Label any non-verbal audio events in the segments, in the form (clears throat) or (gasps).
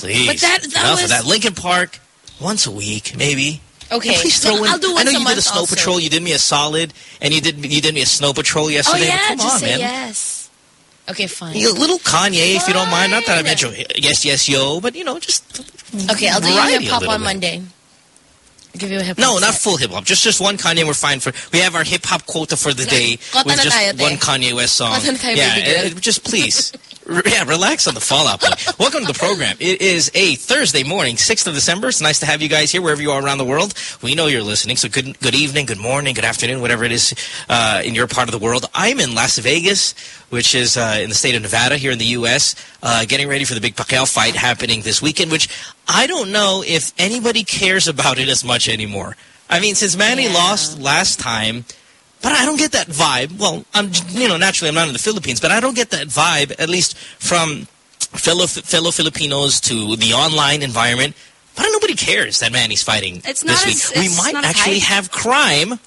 please. But that- that Enough was- of that. Lincoln Park, once a week, maybe. Okay, And please so throw in. I'll do I know a you did a snow also. patrol. You did me a solid, and you did you did me a snow patrol yesterday. Oh yesterday. yeah, Come just on, say man. yes. Okay, fine. You little Kanye, if you don't mind. Not that I Fine. meant you. Yes, yes, yo, but you know, just Okay, I'll do hip a hop on bit. Monday. Give you a hip hop. No, not full hip hop. Just just one Kanye. We're fine for. We have our hip hop quota for the day Kota with just tayo, one Kanye West song. Yeah, uh, just please. Yeah, relax on the Fallout (laughs) Welcome to the program. It is a Thursday morning, 6th of December. It's nice to have you guys here wherever you are around the world. We know you're listening, so good good evening, good morning, good afternoon, whatever it is uh, in your part of the world. I'm in Las Vegas, which is uh, in the state of Nevada here in the U.S., uh, getting ready for the big Pacquiao fight happening this weekend, which I don't know if anybody cares about it as much anymore. I mean, since Manny Yeah. lost last time, but I don't get that vibe. Well, I'm you know naturally I'm not in the Philippines, but I don't get that vibe at least from fellow fellow Filipinos to the online environment. But nobody cares that Manny's fighting It's this not week. as- we might not actually have crime.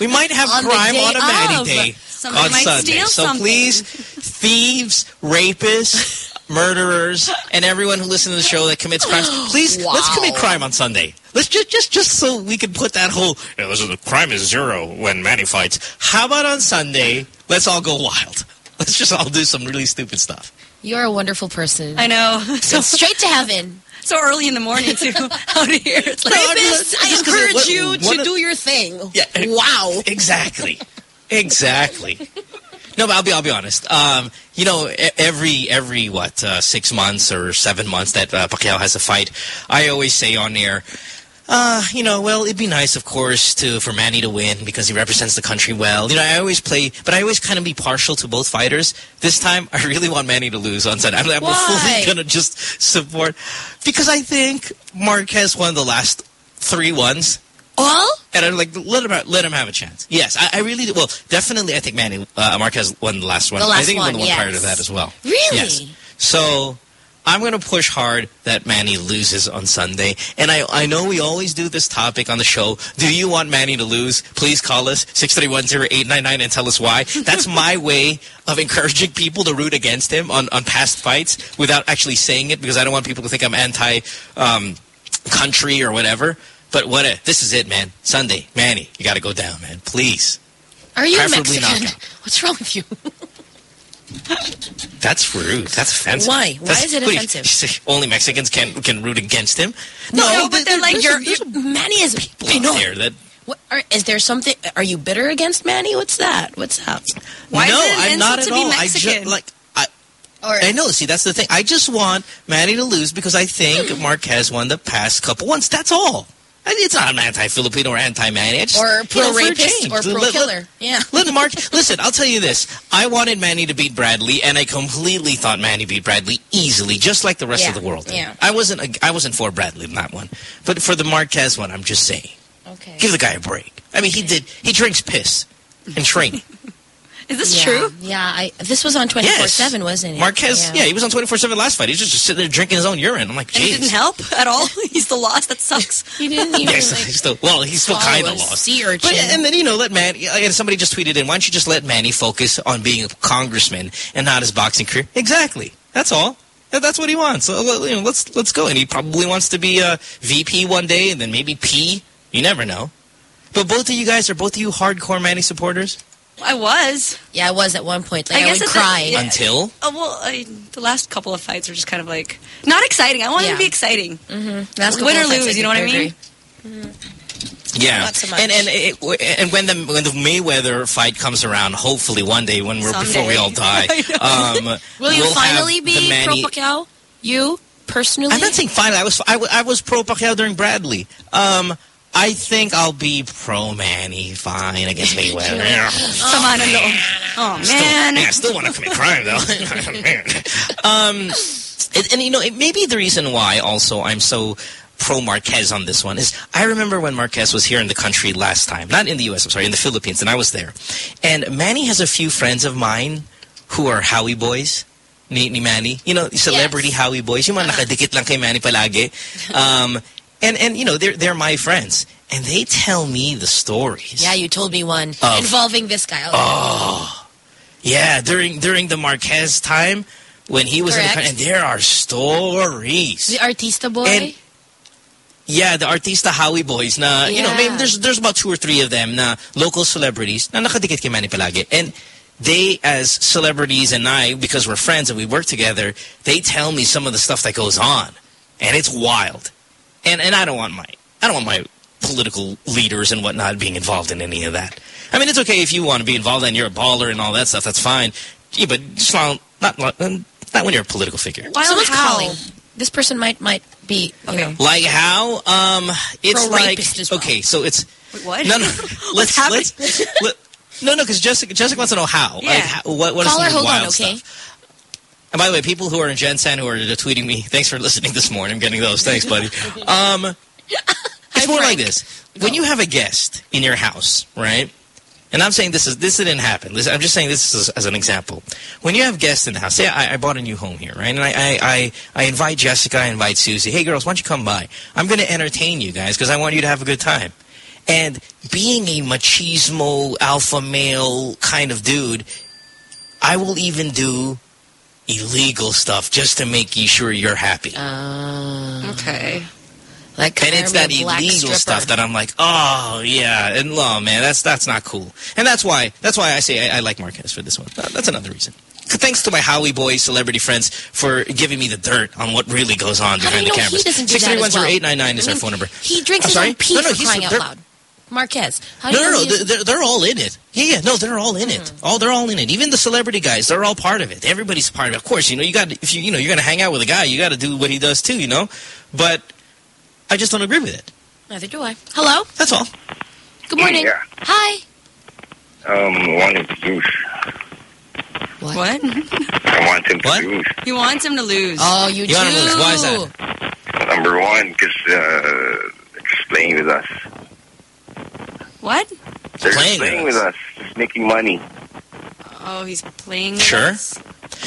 we might have (laughs) On crime on a Manny of. day Somebody on might Sunday. steal so something. please, thieves, rapists, murderers, and everyone who listens to the show that commits crimes, (gasps) please let's commit crime on Sunday. Let's just just just so we can put that whole yeah, this is, the crime is zero when Manny fights. How about on Sunday? Let's all go wild. Let's just all do some really stupid stuff. You're a wonderful person. I know. So Straight to heaven. (laughs) so early in the morning too. (laughs) Out of here, it's like No, I mean, Rapists, I just 'cause encourage what- you to of- do your thing. Yeah. Wow. (laughs) Exactly. Exactly. No, but I'll be I'll be honest. Um, you know, every every what uh, six months or seven months that uh, Pacquiao has a fight, I always say on air, uh, you know, well, it'd be nice, of course, to for Manny to win because he represents the country well. You know, I always play, but I always kind of be partial to both fighters. This time, I really want Manny to lose on Sunday. I'm, I'm fully gonna just support because I think Marquez won the last three ones. All? And I'm like, let him have, let him have a chance. Yes, I, I really do. Well, definitely, I think Manny uh, Marquez won the last one. The last I think he won the one prior to that as well. Really? Yes. So I'm going to push hard that Manny loses on Sunday. And I, I know we always do this topic on the show. Do you want Manny to lose? Please call us 631-0899 and tell us why. That's my (laughs) way of encouraging people to root against him on, on past fights without actually saying it because I don't want people to think I'm anti um, country or whatever. But what? A, this is it, man. Sunday, Manny, you got to go down, man. Please. Are you Preferably Mexican? (laughs) What's wrong with you? (laughs) That's rude. That's offensive. Why? Why That's- is it what (laughs) do you- offensive? you Only Mexicans can can root against him. No, but they're like, there's- you're- Manny is. people I out know. there that. What, are, is there something? Are you bitter against Manny? What's that? What's up? Why is no, it I'm not at all. I just like. I, Or I know. See, that's the thing. I just want Manny to lose because I think hmm. Marquez won the past couple ones. That's all. It's not an anti-Filipino or anti-Manny. Or you know, pro for a rapist or pro Let- let- killer? Yeah. (laughs) Let Mark listen. I'll tell you this: I wanted Manny to beat Bradley, and I completely thought Manny beat Bradley easily, just like the rest Yeah, of the world. yeah. I wasn't. ag- I wasn't for Bradley in that one, but for the Marquez one, I'm just saying, Okay. give the guy a break. I mean, he did. He drinks piss in training. (laughs) Is this yeah. true? Yeah. I. This was on twenty four yes, seven, wasn't it? Marquez. Yeah. he was on 24/7 last fight. He's just, just sitting there drinking his own urine. I'm like, And it didn't help at all. (laughs) He's the loss. That sucks. (laughs) He didn't even. Yes, like, he's still, well, he's still kind of lost. Sea urchin. But, and then, you know, let Manny, and somebody just tweeted in, why don't you just let Manny focus on being a congressman and not his boxing career? Exactly. That's all. That's what he wants. So, you know, let's, let's go. And he probably wants to be uh, a VP one day and then maybe P. You never know. But both of you guys, are both of you hardcore Manny supporters? I was. yeah, I was at one point. Like, I I, guess would at the- Yeah. Until? Oh, well, I, the last couple of fights were just kind of like not exciting. I wanted Yeah. to be exciting. Last Win couple or lose, you know what I agree. mean? Yeah. So. And, and, it, and when the, when the Mayweather fight comes around, hopefully one day when we're, before we all die, (laughs) um, (laughs) Will you we'll finally be the Manny, pro Pacquiao? You personally? I'm not saying finally. I was I, I was pro Pacquiao during Bradley. Um, I think I'll be pro Manny fine I against Mayweather. (laughs) Come on, no. Oh Still, man. yeah, I still want to commit crime though. (laughs) Um, and, and you know, it may be the reason why also I'm so pro Marquez on this one is I remember when Marquez was here in the country last time, not in the U.S. I'm sorry, in the Philippines, and I was there. And Manny has a few friends of mine who are Howie boys. Ni, ni Manny. You know, celebrity Yes. Howie boys. Yung mga nakadikit lang kay Manny palagi. Um, and, and, you know, they're, they're my friends. And they tell me the stories. Yeah, you told me one Of- involving this guy. Oh, yeah. During during the Marquez time, when he was in the And there are stories. The Artista boy. And- Yeah, the Artista Howie boys na, you know, Yeah. maybe there's there's about two or three of them na local celebrities na nakadikit kay Manny palagi. And they, as celebrities and I, because we're friends and we work together, they tell me some of the stuff that goes on. And it's wild. And and I don't want my I don't want my political leaders and whatnot being involved in any of that. I mean, it's okay if you want to be involved and you're a baller and all that stuff. That's fine. Yeah, but just not not, not when you're a political figure. Wild Someone's how? calling. This person might might be Okay. know. Like how? Um, it's like as well. okay, so it's Wait, what? no, no. (laughs) let's happening? let's let, no, no, because Jessica Jessica wants to know how. Yeah. Like, how, what what is Caller, some hold on, wild okay? stuff? And by the way, people who are in Gen San who are tweeting me, thanks for listening this morning. I'm getting those. Thanks, buddy. (laughs) Um, it's more like this: when you have a guest in your house, right? And I'm saying this is this didn't happen. This, I'm just saying this as, as an example. When you have guests in the house, say I, I bought a new home here, right? And I, I, I, I invite Jessica, I invite Susie. Hey, girls, why don't you come by? I'm going to entertain you guys because I want you to have a good time. And being a machismo, alpha male kind of dude, I will even do illegal stuff just to make you sure you're happy. Uh, Okay. like And it's that me a black illegal stripper. stuff that I'm like, oh yeah, and oh man, that's that's not cool. And that's why that's why I say I, I like Marquez for this one. That's another reason. Thanks to my Howie boy celebrity friends for giving me the dirt on what really goes on How do behind you the know cameras. he doesn't do that as well? 6310899 is I our phone number. He drinks I'm his sorry? own pee No, no, for he's- crying out loud. Marquez. How do No, you no, no, he's- they're, they're all in it. Yeah, yeah, no, they're all in it. Hmm. Oh, they're all in it. Even the celebrity guys, they're all part of it. Everybody's part of it. Of course, you know, you got if you you know you're gonna hang out with a guy, you got to do what he does too, you know. But I just don't agree with it. Neither do I. Hello. That's all. Good morning. Yeah. Hi. Um, want him to lose. What? (laughs) I want him to What? lose. he wants him to lose. Oh, you, You do. Want him to lose. Why is that? Number one, because uh, he's playing with us. What? They're Playing playing, with with us. Just making money. Oh, he's playing. with Sure. us?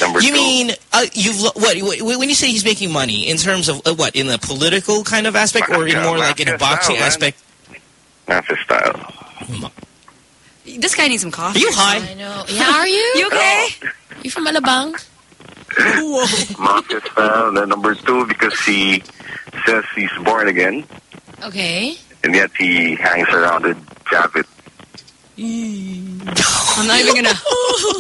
Number You two, mean uh, you've what, what when you say he's making money in terms of uh, what in the political kind of aspect or in more like in a boxing style, aspect? that's his style. This guy needs some Are coffee. you high? I know. Yeah, are you? You okay? You from Alabang? Mafia style. And then number two, because he says he's born again, Okay. and yet he hangs around with Chavit. I'm not even gonna.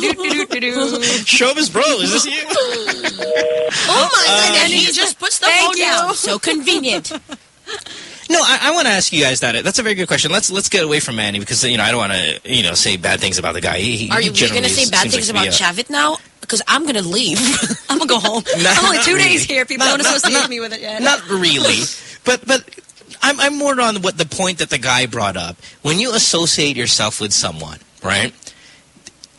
do, do, do, do, do. Showbiz bro, is this you? (laughs) Oh my Uh, goodness. And he just puts the phone you. down. So convenient. (laughs) No, I, I want to ask you guys that. That's a very good question. Let's let's get away from Manny because you know I don't want to you know say bad things about the guy. He, he Are you going to say bad things like about to Chavit now? Because I'm going to leave. (laughs) I'm gonna go home. Not- I'm only not two really. days here. People Not- don't not- associate not- me with it yet. Not really, but but I'm I'm more on what the point that the guy brought up. When you associate yourself with someone, right?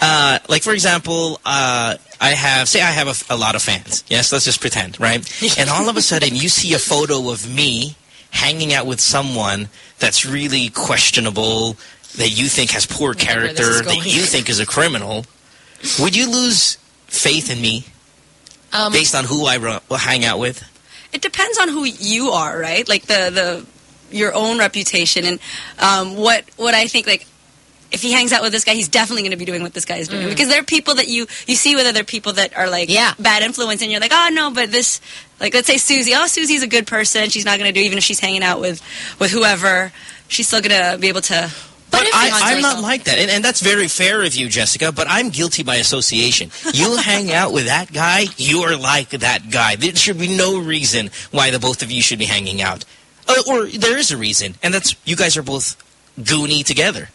Uh, like for example, uh, I have say I have a, a lot of fans. Yes, let's just pretend, right? (laughs) and all of a sudden, you see a photo of me hanging out with someone that's really questionable, that you think has poor character, that you think is a criminal. Would you lose faith in me Um, based on who I hang out with? It depends on who you are, right? Like the the your own reputation and um, what what I think like. If he hangs out with this guy, he's definitely going to be doing what this guy is doing. Because there are people that you you see whether they're people that are like Yeah. bad influence, and you're like, oh no, but this like let's say Susie, oh Susie's a good person. She's not going to do even if she's hanging out with with whoever, she's still going to be able to. But I, I'm not like- like that. And, and that's very fair of you, Jessica, but I'm guilty by association. You (laughs) hang out with that guy, you're like that guy. There should be no reason why the both of you should be hanging out. Uh, or there is a reason, and that's you guys are both goony together.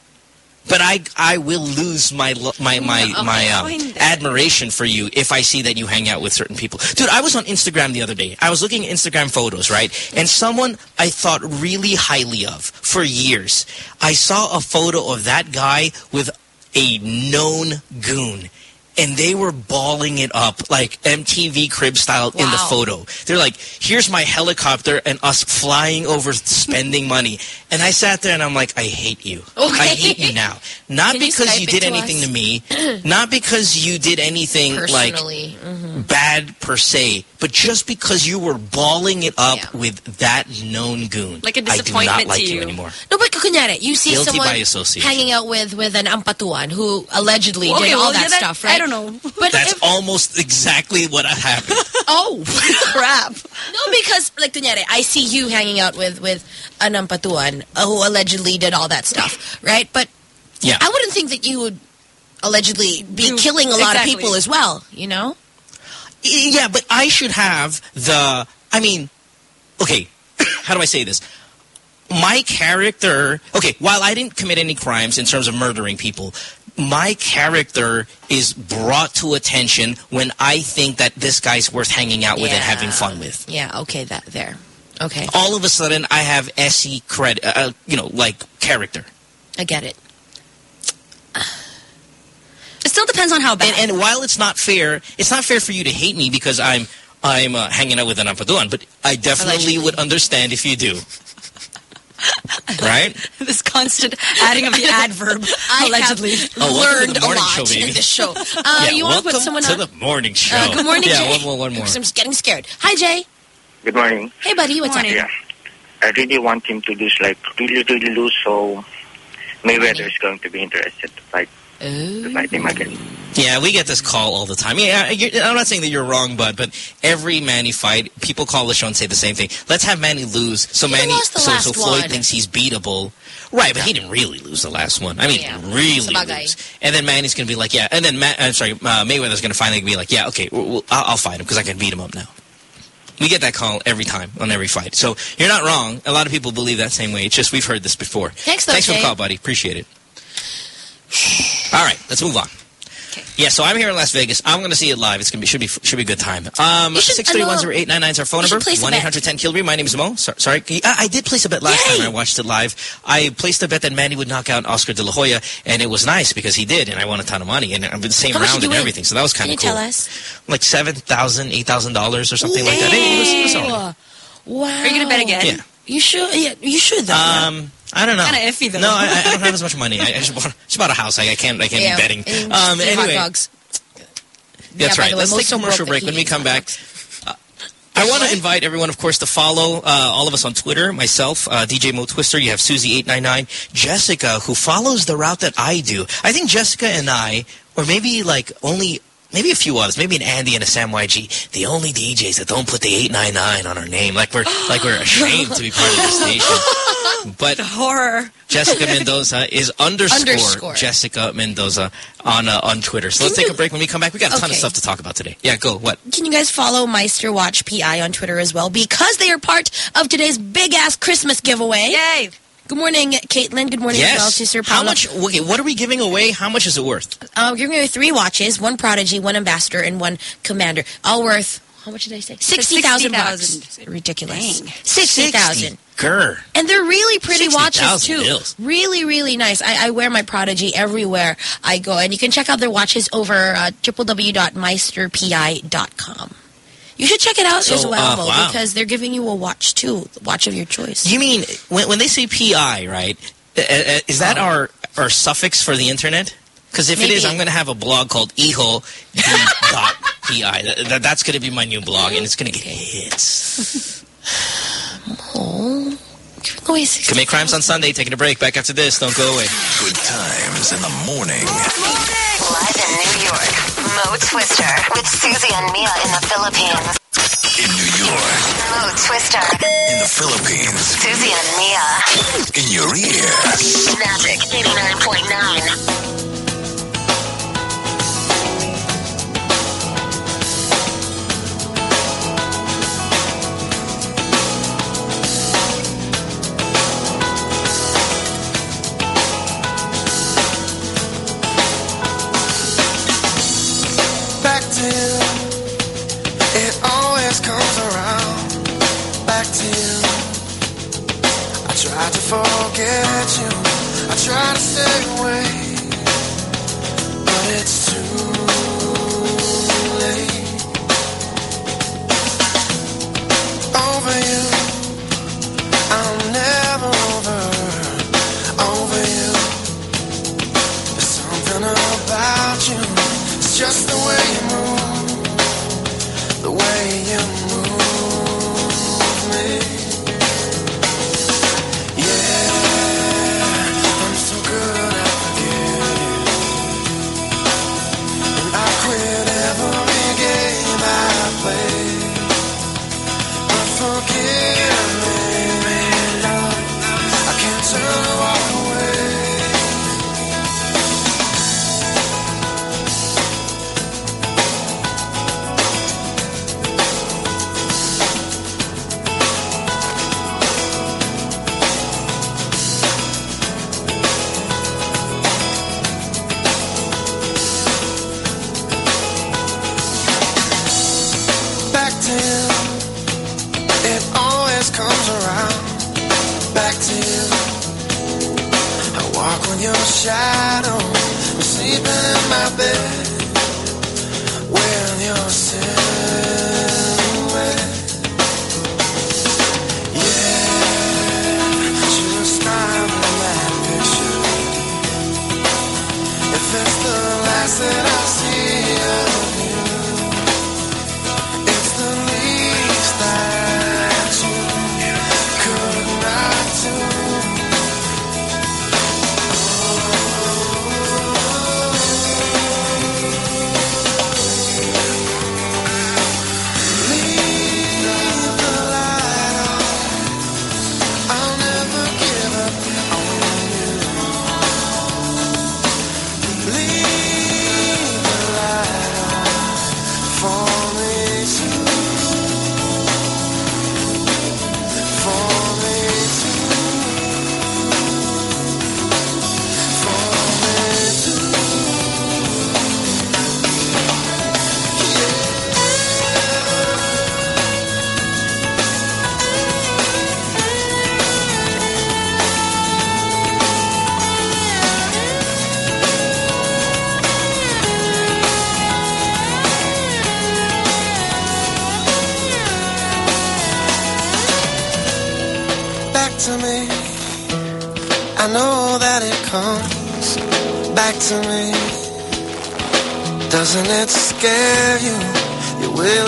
But I I will lose my my my Okay. my um, admiration for you if I see that you hang out with certain people. Dude, I was on Instagram the other day. I was looking at Instagram photos, right? And someone I thought really highly of for years. I saw a photo of that guy with a known goon. And they were balling it up like MTV crib style in the photo. They're like, here's my helicopter and us flying over spending money. And I sat there and I'm like, I hate you. I hate you now. (laughs) Not Can because Skype you did to anything us? to me. (clears throat) Not because you did anything like personally. Mhm. bad per se, but just because you were balling it up Yeah. with that known goon. Like a I do not disappointment like to you you. anymore. No, but kunyari, you see Guilty someone hanging out with with an ampatuan who allegedly Okay, did all well, that, yeah, that- stuff, right? I don't know. (laughs) But That's if, almost exactly what happened. (laughs) oh (laughs) Crap. no, because like kunyari, I see you hanging out with with an ampatuan uh, who allegedly did all that stuff, right? But Yeah. I wouldn't think that you would allegedly be Do- killing a lot exactly. of people as well. You know? Yeah, but I should have the. I mean, okay. (coughs) How do I say this? My character. Okay, while I didn't commit any crimes in terms of murdering people, my character is brought to attention when I think that this guy's worth hanging out with and having fun with. Yeah. Okay. That there. Okay. All of a sudden, I have SE credit. Uh, you know, like character. I get it. It still depends on how bad. And, and while it's not fair, it's not fair for you to hate me because I'm I'm uh, hanging out with an Ampatuan, but I definitely Allegedly. would understand if you do. Right? (laughs) this constant adding of the (laughs) adverb, I allegedly. have Oh, learned the a morning lot show, baby. in this show. (laughs) Uh, yeah, you want to put someone to on? the morning show. Uh, good morning, yeah, Jay. one more, one more. I'm just getting scared. Hi, Jay. Good morning. Hey, buddy. What's Morning. up? Yeah. I really want him to lose, like, really, really lose, so Mayweather is going to be interested to fight, to fight him again. Yeah, we get this call all the time. Yeah, I'm not saying that you're wrong, bud, but every Manny fight, people call the show and say the same thing. Let's have Manny lose, so He Manny, so, so Floyd one. thinks he's beatable. Right, but he didn't really lose the last one. I mean, Yeah. really lose. And then Manny's going to be like, yeah. And then, Ma- I'm sorry, uh, Mayweather's going to finally be like, yeah, okay, well, I'll, I'll fight him because I can beat him up now. We get that call every time on every fight. So you're not wrong. A lot of people believe that same way. It's just we've heard this before. Thanks, though, Thanks for the call, buddy. Appreciate it. (sighs) All right, let's move on. Yeah, so I'm here in Las Vegas. I'm going to see it live. It's going to be should be should be a good time. Um, You should- six three one zero eight nine nine is our phone number. One bet. eight hundred ten Kilby. My name is Mo. So, sorry, I, I did place a bet last Yay! time I watched it live. I placed a bet that Manny would knock out Oscar De La Hoya, and it was nice because he did, and I won a ton of money, and I'm the same How round and win? everything. So that was kind of cool. tell us? Like seven thousand, eight thousand dollars or something like that. It was, it was. Wow. Are you going to bet again? Yeah. You should. Yeah, you should though. Um, I don't know. Kinda iffy, though. No, I, I don't have as much money. I, I just, bought, just bought a house. I, I can't. I can't yeah. be betting. Um, anyway. That's Yeah, right. way, Let's take a commercial break. When we come back, I want to invite everyone, of course, to follow uh, all of us on Twitter. Myself, uh, DJ Mo Twister. You have Susie899. Jessica, who follows the route that I do. I think Jessica and I, or maybe like only... Maybe a few others, maybe an Andy and a Sam YG, the only DJs that don't put the 899 on our name, like we're (gasps) like we're ashamed to be part of (laughs) the station. But Horror. Jessica Mendoza is underscore, Underscore. Jessica Mendoza on uh, on Twitter. So let's Can take a break. When we come back, we got a ton of stuff to talk about today. Yeah, go. What? Can you guys follow Meister Watch PI on Twitter as well? Because they are part of today's big ass Christmas giveaway. Yay. Good morning, Caitlin. Good morning as well Yes. to Sir How much? Okay, what are we giving away? How much is it worth? Uh, we're giving away three watches, one Prodigy, one Ambassador, and one Commander. All worth, how much did I say? 60,000 bucks. Ridiculous. Dang. 60,000. Grr. And they're really pretty 60,000 watches, too. bills. Really, really nice. I, I wear my Prodigy everywhere I go. And you can check out their watches over uh, www.meisterpi.com. You should check it out So, as well, uh, wow. because they're giving you a watch, too. The watch of your choice. You mean when when they say PI, right? uh, uh, Is that our our suffix for the internet? Because if it is, I'm going to have a blog called eho dot pi. That, that- that's going to be my new blog, and it's going to get hits. (laughs) Oh, giving away Commit crimes on Sunday. Taking a break. Back after this. Don't go away. Good times in the morning. Live in New York, Mo Twister with Susie and Mia in the Philippines. In New York. Mo Twister, In the Philippines. Susie and Mia. In your ear. Magic 89.9. I try to forget you. I try to stay away, but it's too late. Over you, I'm never over. Over you, there's something about you. It's just the way you move, the way you shadow, I'm sleeping in my bed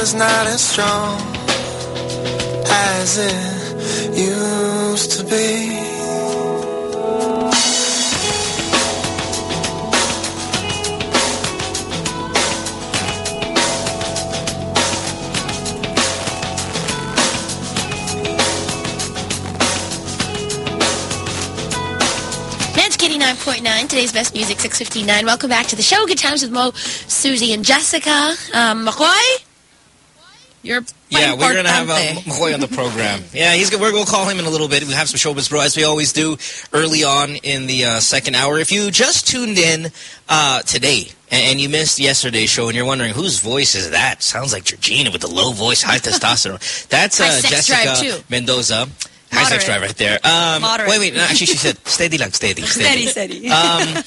is not as strong as it used to be. 89.9, today's best music, 659. Welcome back to the show. Good times with Mo, Susie, and Jessica. Um, Makoy? Yeah, we're going to have uh. Makoy on the program. Yeah, he's. We're, we'll call him in a little bit. We have some showbiz bro, as we always do early on in the uh, second hour. If you just tuned in uh, today and, and you missed yesterday's show and you're wondering whose voice is that? Sounds like Georgina with the low voice, high testosterone. That's uh, High sex drive, Jessica. Mendoza. High sex drive right there. Um, Moderate. wait, wait. No, actually, she said steady lang, steady, (laughs) Steady, steady. steady. Um,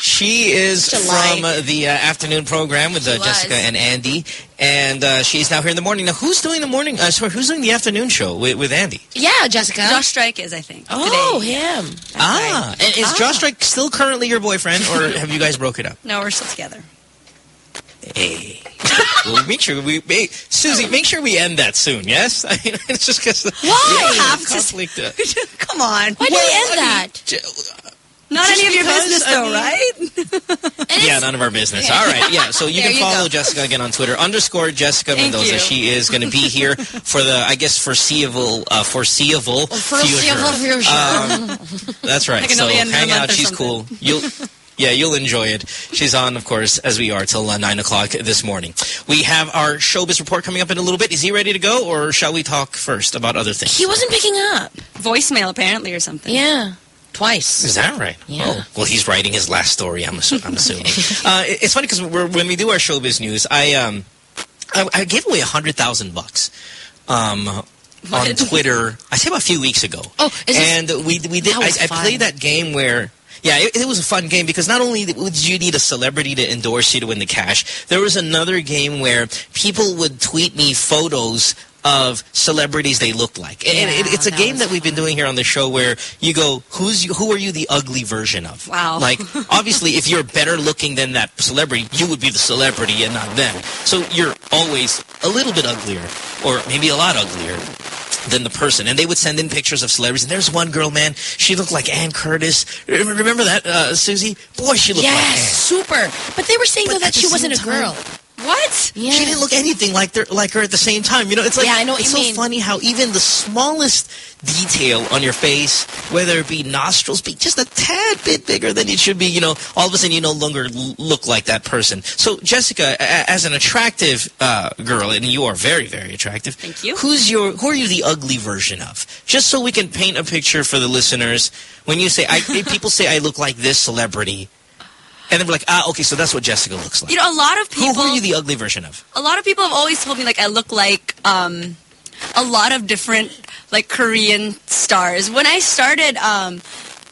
she is July. from uh, the uh, afternoon program with uh, Jessica and Andy, and uh, she's now here in the morning. Now, who's doing the morning? Uh, sorry, who's doing the afternoon show with, with Andy? Yeah, Jessica. Josh Strike is, I think. oh, today. him. ah, and is Ah. Josh Strike still currently your boyfriend, or have you guys broken up? No, we're still together. Hey, well, make sure we, hey, Susie, make sure we end that soon. Yes, (laughs) I mean, it's just because Why? you have to conflict. uh, (laughs) Come on. Why do Well, we end I mean, that? j- Not Just any of your because, business, I though, mean- right? (laughs) Yeah, none of our business. All right, yeah. So you can you follow go. Jessica again on Twitter, underscore Jessica Thank Mendoza. you. She is going to be here for the, I guess, foreseeable, uh, foreseeable, Foreseeable future. future. Um, that's right. Like so until the end of the hang out. She's something. cool. You'll. Yeah, you'll enjoy it. She's on, of course, as we are, till uh, 9 o'clock this morning. We have our showbiz report coming up in a little bit. Is he ready to go, or shall we talk first about other things? he wasn't picking up. Voicemail, apparently, or something. Yeah. Twice. Is that right? Yeah. Oh, well, he's writing his last story. I'm, assu- I'm assuming. (laughs) uh, it's funny because when we do our showbiz news, I um, I, I gave away a hundred thousand bucks. Um, on Twitter, I say about a few weeks ago. Oh, is this- and we we did. I, I played that game where. Yeah, it, it was a fun game because not only did you need a celebrity to endorse you to win the cash, there was another game where people would tweet me photos of celebrities they looked like. And Yeah, it, it's a game that we've been doing here on the show where you go, who's you, who are you the ugly version of? Wow. Like, (laughs) obviously, if you're better looking than that celebrity, you would be the celebrity and not them. So you're always a little bit uglier, or maybe a lot uglier than the person. And they would send in pictures of celebrities. And there's one girl, man, she looked like Anne Curtis. Remember that, uh, Susie? Boy, she looked like Anne. Yes, super. But they were saying, But though, that she wasn't a girl. time- What? Yeah. She didn't look anything like her, like her at the same time. You know, it's like Yeah, I know it's so mean. funny how even the smallest detail on your face, whether it be nostrils, be just a tad bit bigger than it should be. You know, all of a sudden you no longer look like that person. So, Jessica, a- as an attractive uh, girl, and you are very, very attractive. Thank you. Who's your? Who are you the ugly version of? Just so we can paint a picture for the listeners. When you say, I, (laughs) people say I look like this celebrity. And then we're like, ah, okay, so that's what Jessica looks like. You know, a lot of people... who are you the ugly version of? a lot of people have always told me like I look like um, a lot of different like Korean stars. When I started, um,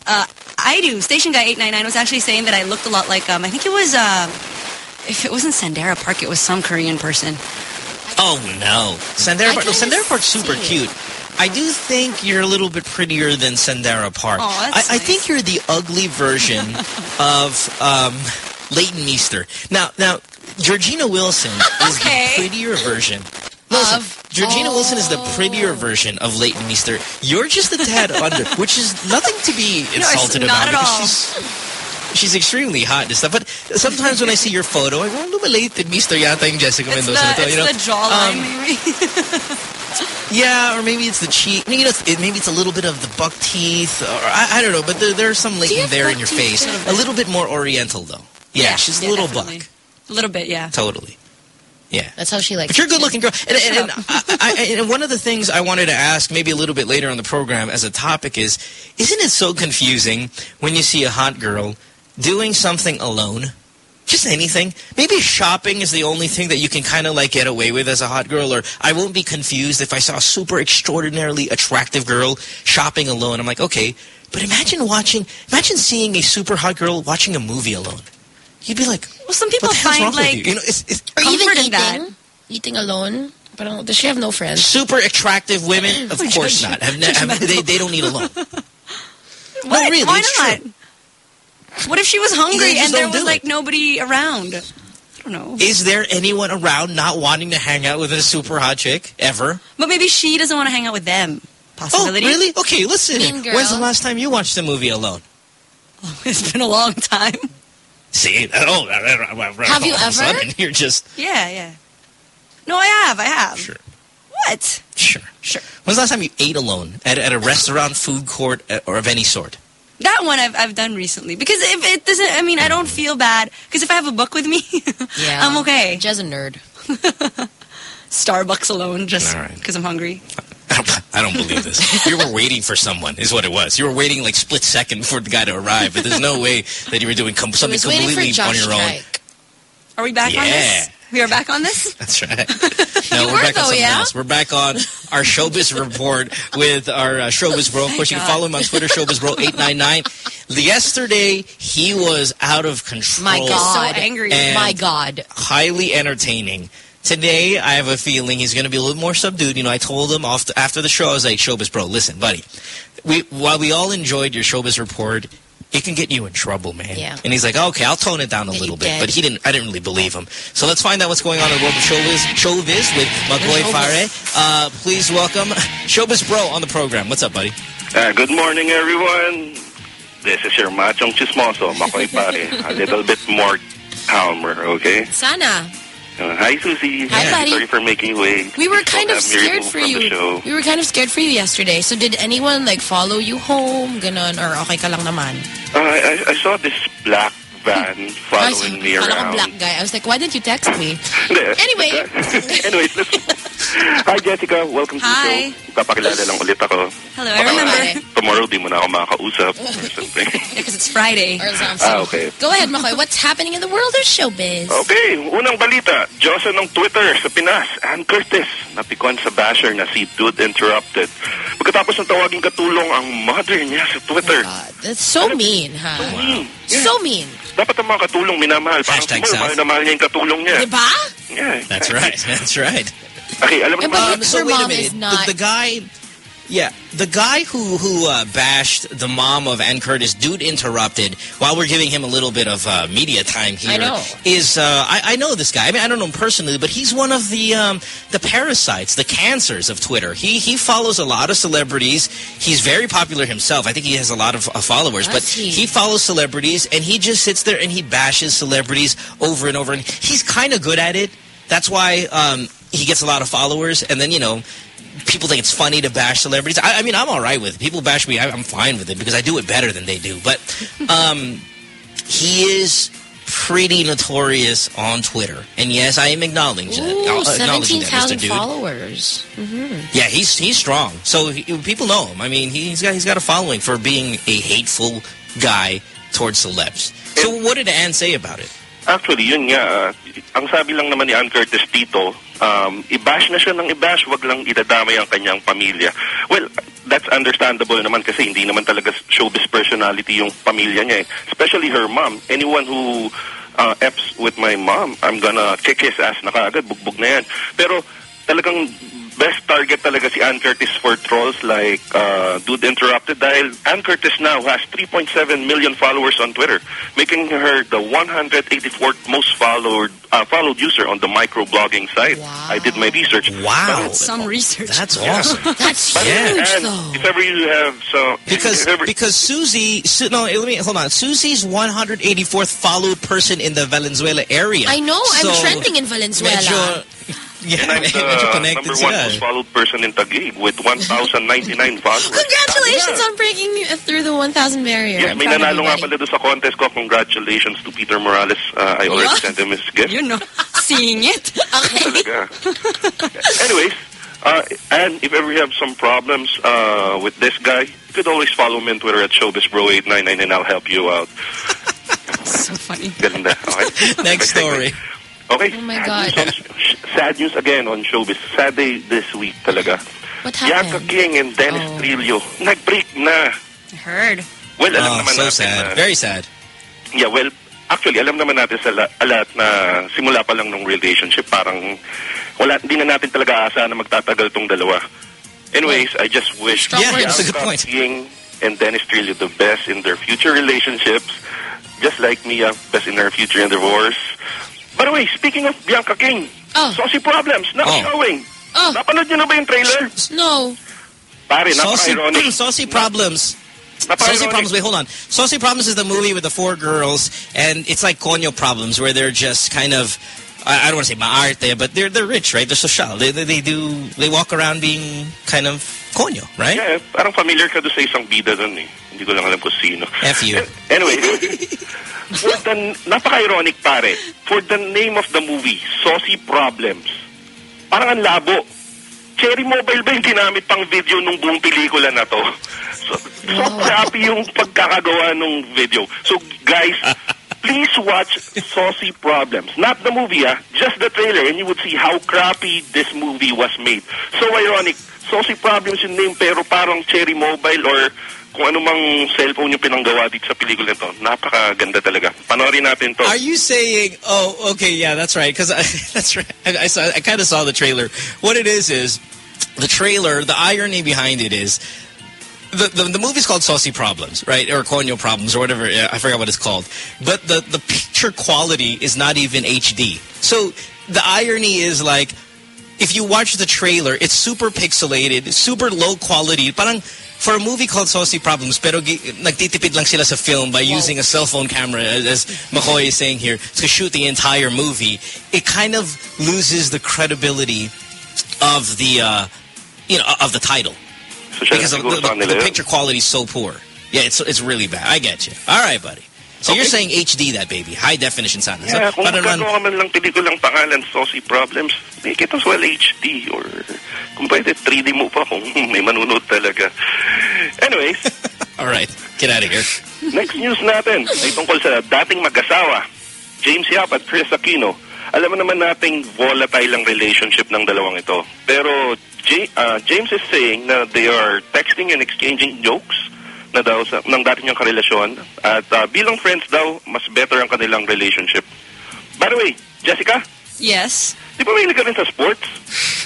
uh, I do. Station Guy 899 was actually saying that I looked a lot like, um, I think it was, uh, if it wasn't Sandara Park, it was some Korean person. Oh no, Sandara Park. No, Sandara Park's super cute. it. I do think you're a little bit prettier than Sandara Park. Aw, I, that's I nice. think you're the ugly version (laughs) of um, Leighton Meester. Now, now Georgina Wilson is Okay. the prettier version. Listen, Of- Georgina Wilson is the Oh. prettier version of Leighton Meester. You're just a tad (laughs) under, which is nothing to be insulted not about. at because all. She's, she's extremely hot and stuff. But sometimes when I see your photo, I go, "Ano ba Leighton Meester yata yung Jessica It's, Mendoza na the, to," you know? it's the jawline, Um, maybe. (laughs) Yeah, or maybe it's the cheek. Maybe it's, it, maybe it's a little bit of the buck teeth, or I, I don't know. But there, there's some you Leighton there in your face. A little bit more Oriental, though. Yeah, she's a little definitely. buck. A little bit, yeah. Totally. Yeah. That's how she likes But you're a good looking girl. And, and, and, I, I, and one of the things I wanted to ask maybe a little bit later on the program as a topic is, isn't it so confusing when you see a hot girl doing something alone? Just anything. Maybe shopping is the only thing that you can kind of like get away with as a hot girl. Or I won't be confused if I saw a super extraordinarily attractive girl shopping alone. I'm like, okay. But imagine watching, imagine seeing a super hot girl watching a movie alone. You'd be like, Well, some people what the find like you? You know, it's, it's Or even comfort in eating. that. Eating alone. But does she have no friends? super attractive women? (clears throat) Of course not. Have ne- have- they, they don't need a loan. What? really, Why it's not? True. What if she was hungry and there was like it. nobody around? I don't know. Is there anyone around not wanting to hang out with a super hot chick ever? But maybe she doesn't want to hang out with them. Oh, really? Okay, listen. Mean Girl. When's the last time you watched a movie alone? (laughs) It's been a long time. See? Oh, Have you all of ever? sudden (laughs) You're just Yeah, yeah. No, I have. I have. sure, What? sure. Sure. When's the last time you ate alone at, at a restaurant, food court, uh, or of any sort? That one I've I've done recently because if it doesn't, I mean, I don't feel bad because if I have a book with me, (laughs) Yeah. I'm okay. Jez a nerd. (laughs) Starbucks alone just All right. because I'm hungry. I (laughs) don't, I don't believe this. You were waiting for someone, is what it was. You were waiting like split second for the guy to arrive, but there's no way that you were doing com- something was waiting for completely on your own. Strike. Are we back on Yeah. this? We are back on this. (laughs) That's right. (laughs) No, You we're were, back on though, something yeah? else. We're back on our Showbiz (laughs) Report with our uh, Showbiz Bro. Of course, you can follow him on Twitter, Showbiz Bro 899. Yesterday, he was out of control. My God. So angry. My God. Highly entertaining. Today, I have a feeling he's going to be a little more subdued. You know, I told him off after the show, I was like, Showbiz Bro, listen, buddy. We, while we all enjoyed your Showbiz Report, it can get you in trouble, man. Yeah. And he's like, okay, I'll tone it down a Get little bit. dead. But he didn't. I didn't really believe him. So let's find out what's going on in the world of Showbiz, Showbiz with Makoy Pare. Uh, please welcome Showbiz Bro on the program. What's up, buddy? Uh, good morning, everyone. This is your machong chismoso, Makoy Pare. A little bit more calmer, okay? Sana. Uh, hi, Susie. Hi, buddy. Sorry for making you wait. We were kind of scared for you. We were kind of scared for you yesterday. So did anyone like follow you home? Ganon or okay ka lang naman? Uh, I, I saw this black van (laughs) following me Akala around. black guy. I was like, why didn't you text me? Anyway. (laughs) Anyways, listen. Hi, Jessica. Welcome to Hi. the show. Papakilala lang ulit ako. Hello, I remember. Tomorrow, di mo na ako makakausap or something. Because it's Friday. Or something. ah, okay. Go ahead, Makoy. What's happening in the world of showbiz? Okay, unang balita. Diyosa ng Twitter sa Pinas, Ann Curtis, napikon sa basher na si Dude Interrupted. Pagkatapos ng tawaging katulong ang mother niya sa Twitter. God, that's so mean, ha? Hmm, yeah. So mean. Dapat ang mga katulong minamahal. Parang Hashtag South. mahal na mahal niya yung katulong niya. Diba? Yeah. That's right. (laughs) That's right. Okay, alam mo but ba? Um, so wait a mom minute. is not- The, the guy, yeah, the guy who who uh, bashed the mom of Anne Curtis, dude, interrupted. While we're giving him a little bit of uh, media time here, I know. is uh, I, I know this guy. I mean, I don't know him personally, but he's one of the um, the parasites, the cancers of Twitter. He he follows a lot of celebrities. He's very popular himself. I think he has a lot of uh, followers, but he? he follows celebrities and he just sits there and he bashes celebrities over and over. And he's kind of good at it. That's why um, he gets a lot of followers. And then, you know, people think it's funny to bash celebrities. I, I mean, I'm all right with it. People bash me. I, I'm fine with it because I do it better than they do. But (laughs) um, he is pretty notorious on Twitter. And yes, I am acknowledging, Ooh, that, Mr. 17,000 Dude. followers. Yeah, he's he's strong. So he, people know him. I mean, he's got he's got a following for being a hateful guy towards celebs. So what did Anne say about it? Actually, yun nga. ah, ang sabi lang naman ni Anne Curtis dito, um, i-bash na siya ng i-bash, wag lang idadamay ang kanyang pamilya. Well, that's understandable naman kasi hindi naman talaga showbiz personality yung pamilya niya eh. Especially her mom. Anyone who uh, F's with my mom, I'm gonna kick his ass na kaagad, bugbog na yan. Pero talagang best target talaga si Anne Curtis for trolls like uh, Dude Interrupted dahil Anne Curtis now has 3.7 million followers on Twitter, making her the 184th most followed uh, followed user on the microblogging site. I did my research. Wow. But- Some research. That's awesome. (laughs) That's Yeah. huge, and though. if ever you have so Because if ever, because Susie, Su no, let me hold on. Susie's 184th followed person in the Valenzuela area. I know. I'm trending in Valenzuela. Medyo, yeah, and I'm medyo the connected number one sila. most followed person in Taguig with 1,099 (laughs) followers. Congratulations on breaking through the 1,000 barrier. Yes, I'm may proud of nanalo nga pala doon sa contest ko. Congratulations to Peter Morales. Uh, I already sent him his gift. You're not seeing it. (laughs) Okay. Anyways, uh, and if ever you have some problems uh, with this guy, you could always follow me on Twitter at ShowbizBro899 and I'll help you out. (laughs) so funny. Ganda. Okay? Next story. Okay. Oh my sad God. News on, sad news again on Showbiz. Sad day this week talaga. What Bianca happened? King and Dennis Oh. Trillo, nag-break na. I heard. Well, alam Oh, naman so natin sad. na- Very sad. Yeah, well, actually, alam naman natin sa la- lahat na simula pa lang ng relationship, parang wala, hindi na natin talaga asa na magtatagal tong dalawa. Anyways, I just wish Strong Yeah, words. that's a good point. King and Dennis Trillo the best in their future relationships, just like Mia, best in her future divorce. By the way, speaking of Bianca King, Oh. Sosy Problems, naka-showing. Oh. oh. Napanood niyo na ba yung trailer? No. Pare, Sosy, napaka-ironic. (clears throat) sosy problems. Napaka-ironic. Sosy Problems. Wait, hold on. Sosy Problems is the movie with the four girls, and it's like Conyo Problems, where they're just kind of, I, I don't want to say maarte, but they're they're rich, right? They're social. They, they they do they walk around being kind of Conyo, right? Yeah, parang familiar ka sa isang bida doon eh. Hindi ko lang alam kung sino. F you. An- Anyway, for the, napaka-ironic pare. For the name of the movie, Saucy Problems. Parang ang labo. Cherry Mobile ba yung ginamit pang video nung buong pelikula na to? So, so crappy yung pagkakagawa nung video. So, guys, please watch Sosy Problems. Not the movie, ah. Just the trailer and you would see how crappy this movie was made. So ironic. Sosy Problems yung name pero parang Cherry Mobile or kung ano mang cellphone yung pinanggawa dito sa pelikula nito. Napakaganda talaga. Panoorin natin to. Are you saying? Oh, okay, yeah, that's right. Because (laughs) that's right. I, I saw. I kind of saw the trailer. What it is is the trailer. The irony behind it is the, the the movie's called Sosy Problems, right? Or Conyo Problems, or whatever. yeah, I forgot what it's called. But the the picture quality is not even HD. So the irony is like. If you watch the trailer, it's super pixelated, super low quality. Parang for a movie called Sosy Problems, pero nagtitipid lang sila sa film by using a cell phone camera, as, as Makoy is saying here, to shoot the entire movie. It kind of loses the credibility of the, uh, you know, of the title Siya because the, the, the, picture quality is so poor. Yeah, it's it's really bad. I get you. All right, buddy. So you're saying HD that baby, high definition sana. So, Yeah, kung magkagawa man lang pelikulang pangalan, Sosy Problems, make it as well HD or kung pwede 3D mo pa kung (laughs) may manunod talaga. Anyways, (laughs) all right, get out of here. next news natin ay tungkol sa dating mag-asawa, James Yap at Kris Aquino. Alam mo naman nating volatile ang relationship ng dalawang ito. Pero J- uh, James is saying na they are texting and exchanging jokes na daw sa, ng dati niyang karelasyon. At uh, bilang friends daw, mas better ang kanilang relationship. By the way, Jessica, Yes. di ba may ka rin sa sports?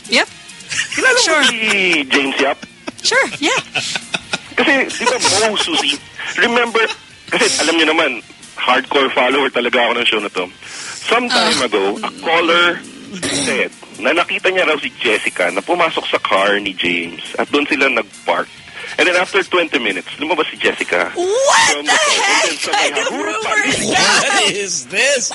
Yep. Kilala Sure. mo si James Yap? Sure. Yeah. Kasi, di ba, Mo, Susie, remember, kasi alam niyo naman, hardcore follower talaga ako ng show na to. Some time ah. ago, a caller said na nakita niya raw si Jessica na pumasok sa car ni James at doon sila nag-park. And then after 20 minutes, lumabas si Jessica. What the then heck kind of rumor is that? What (laughs) is this?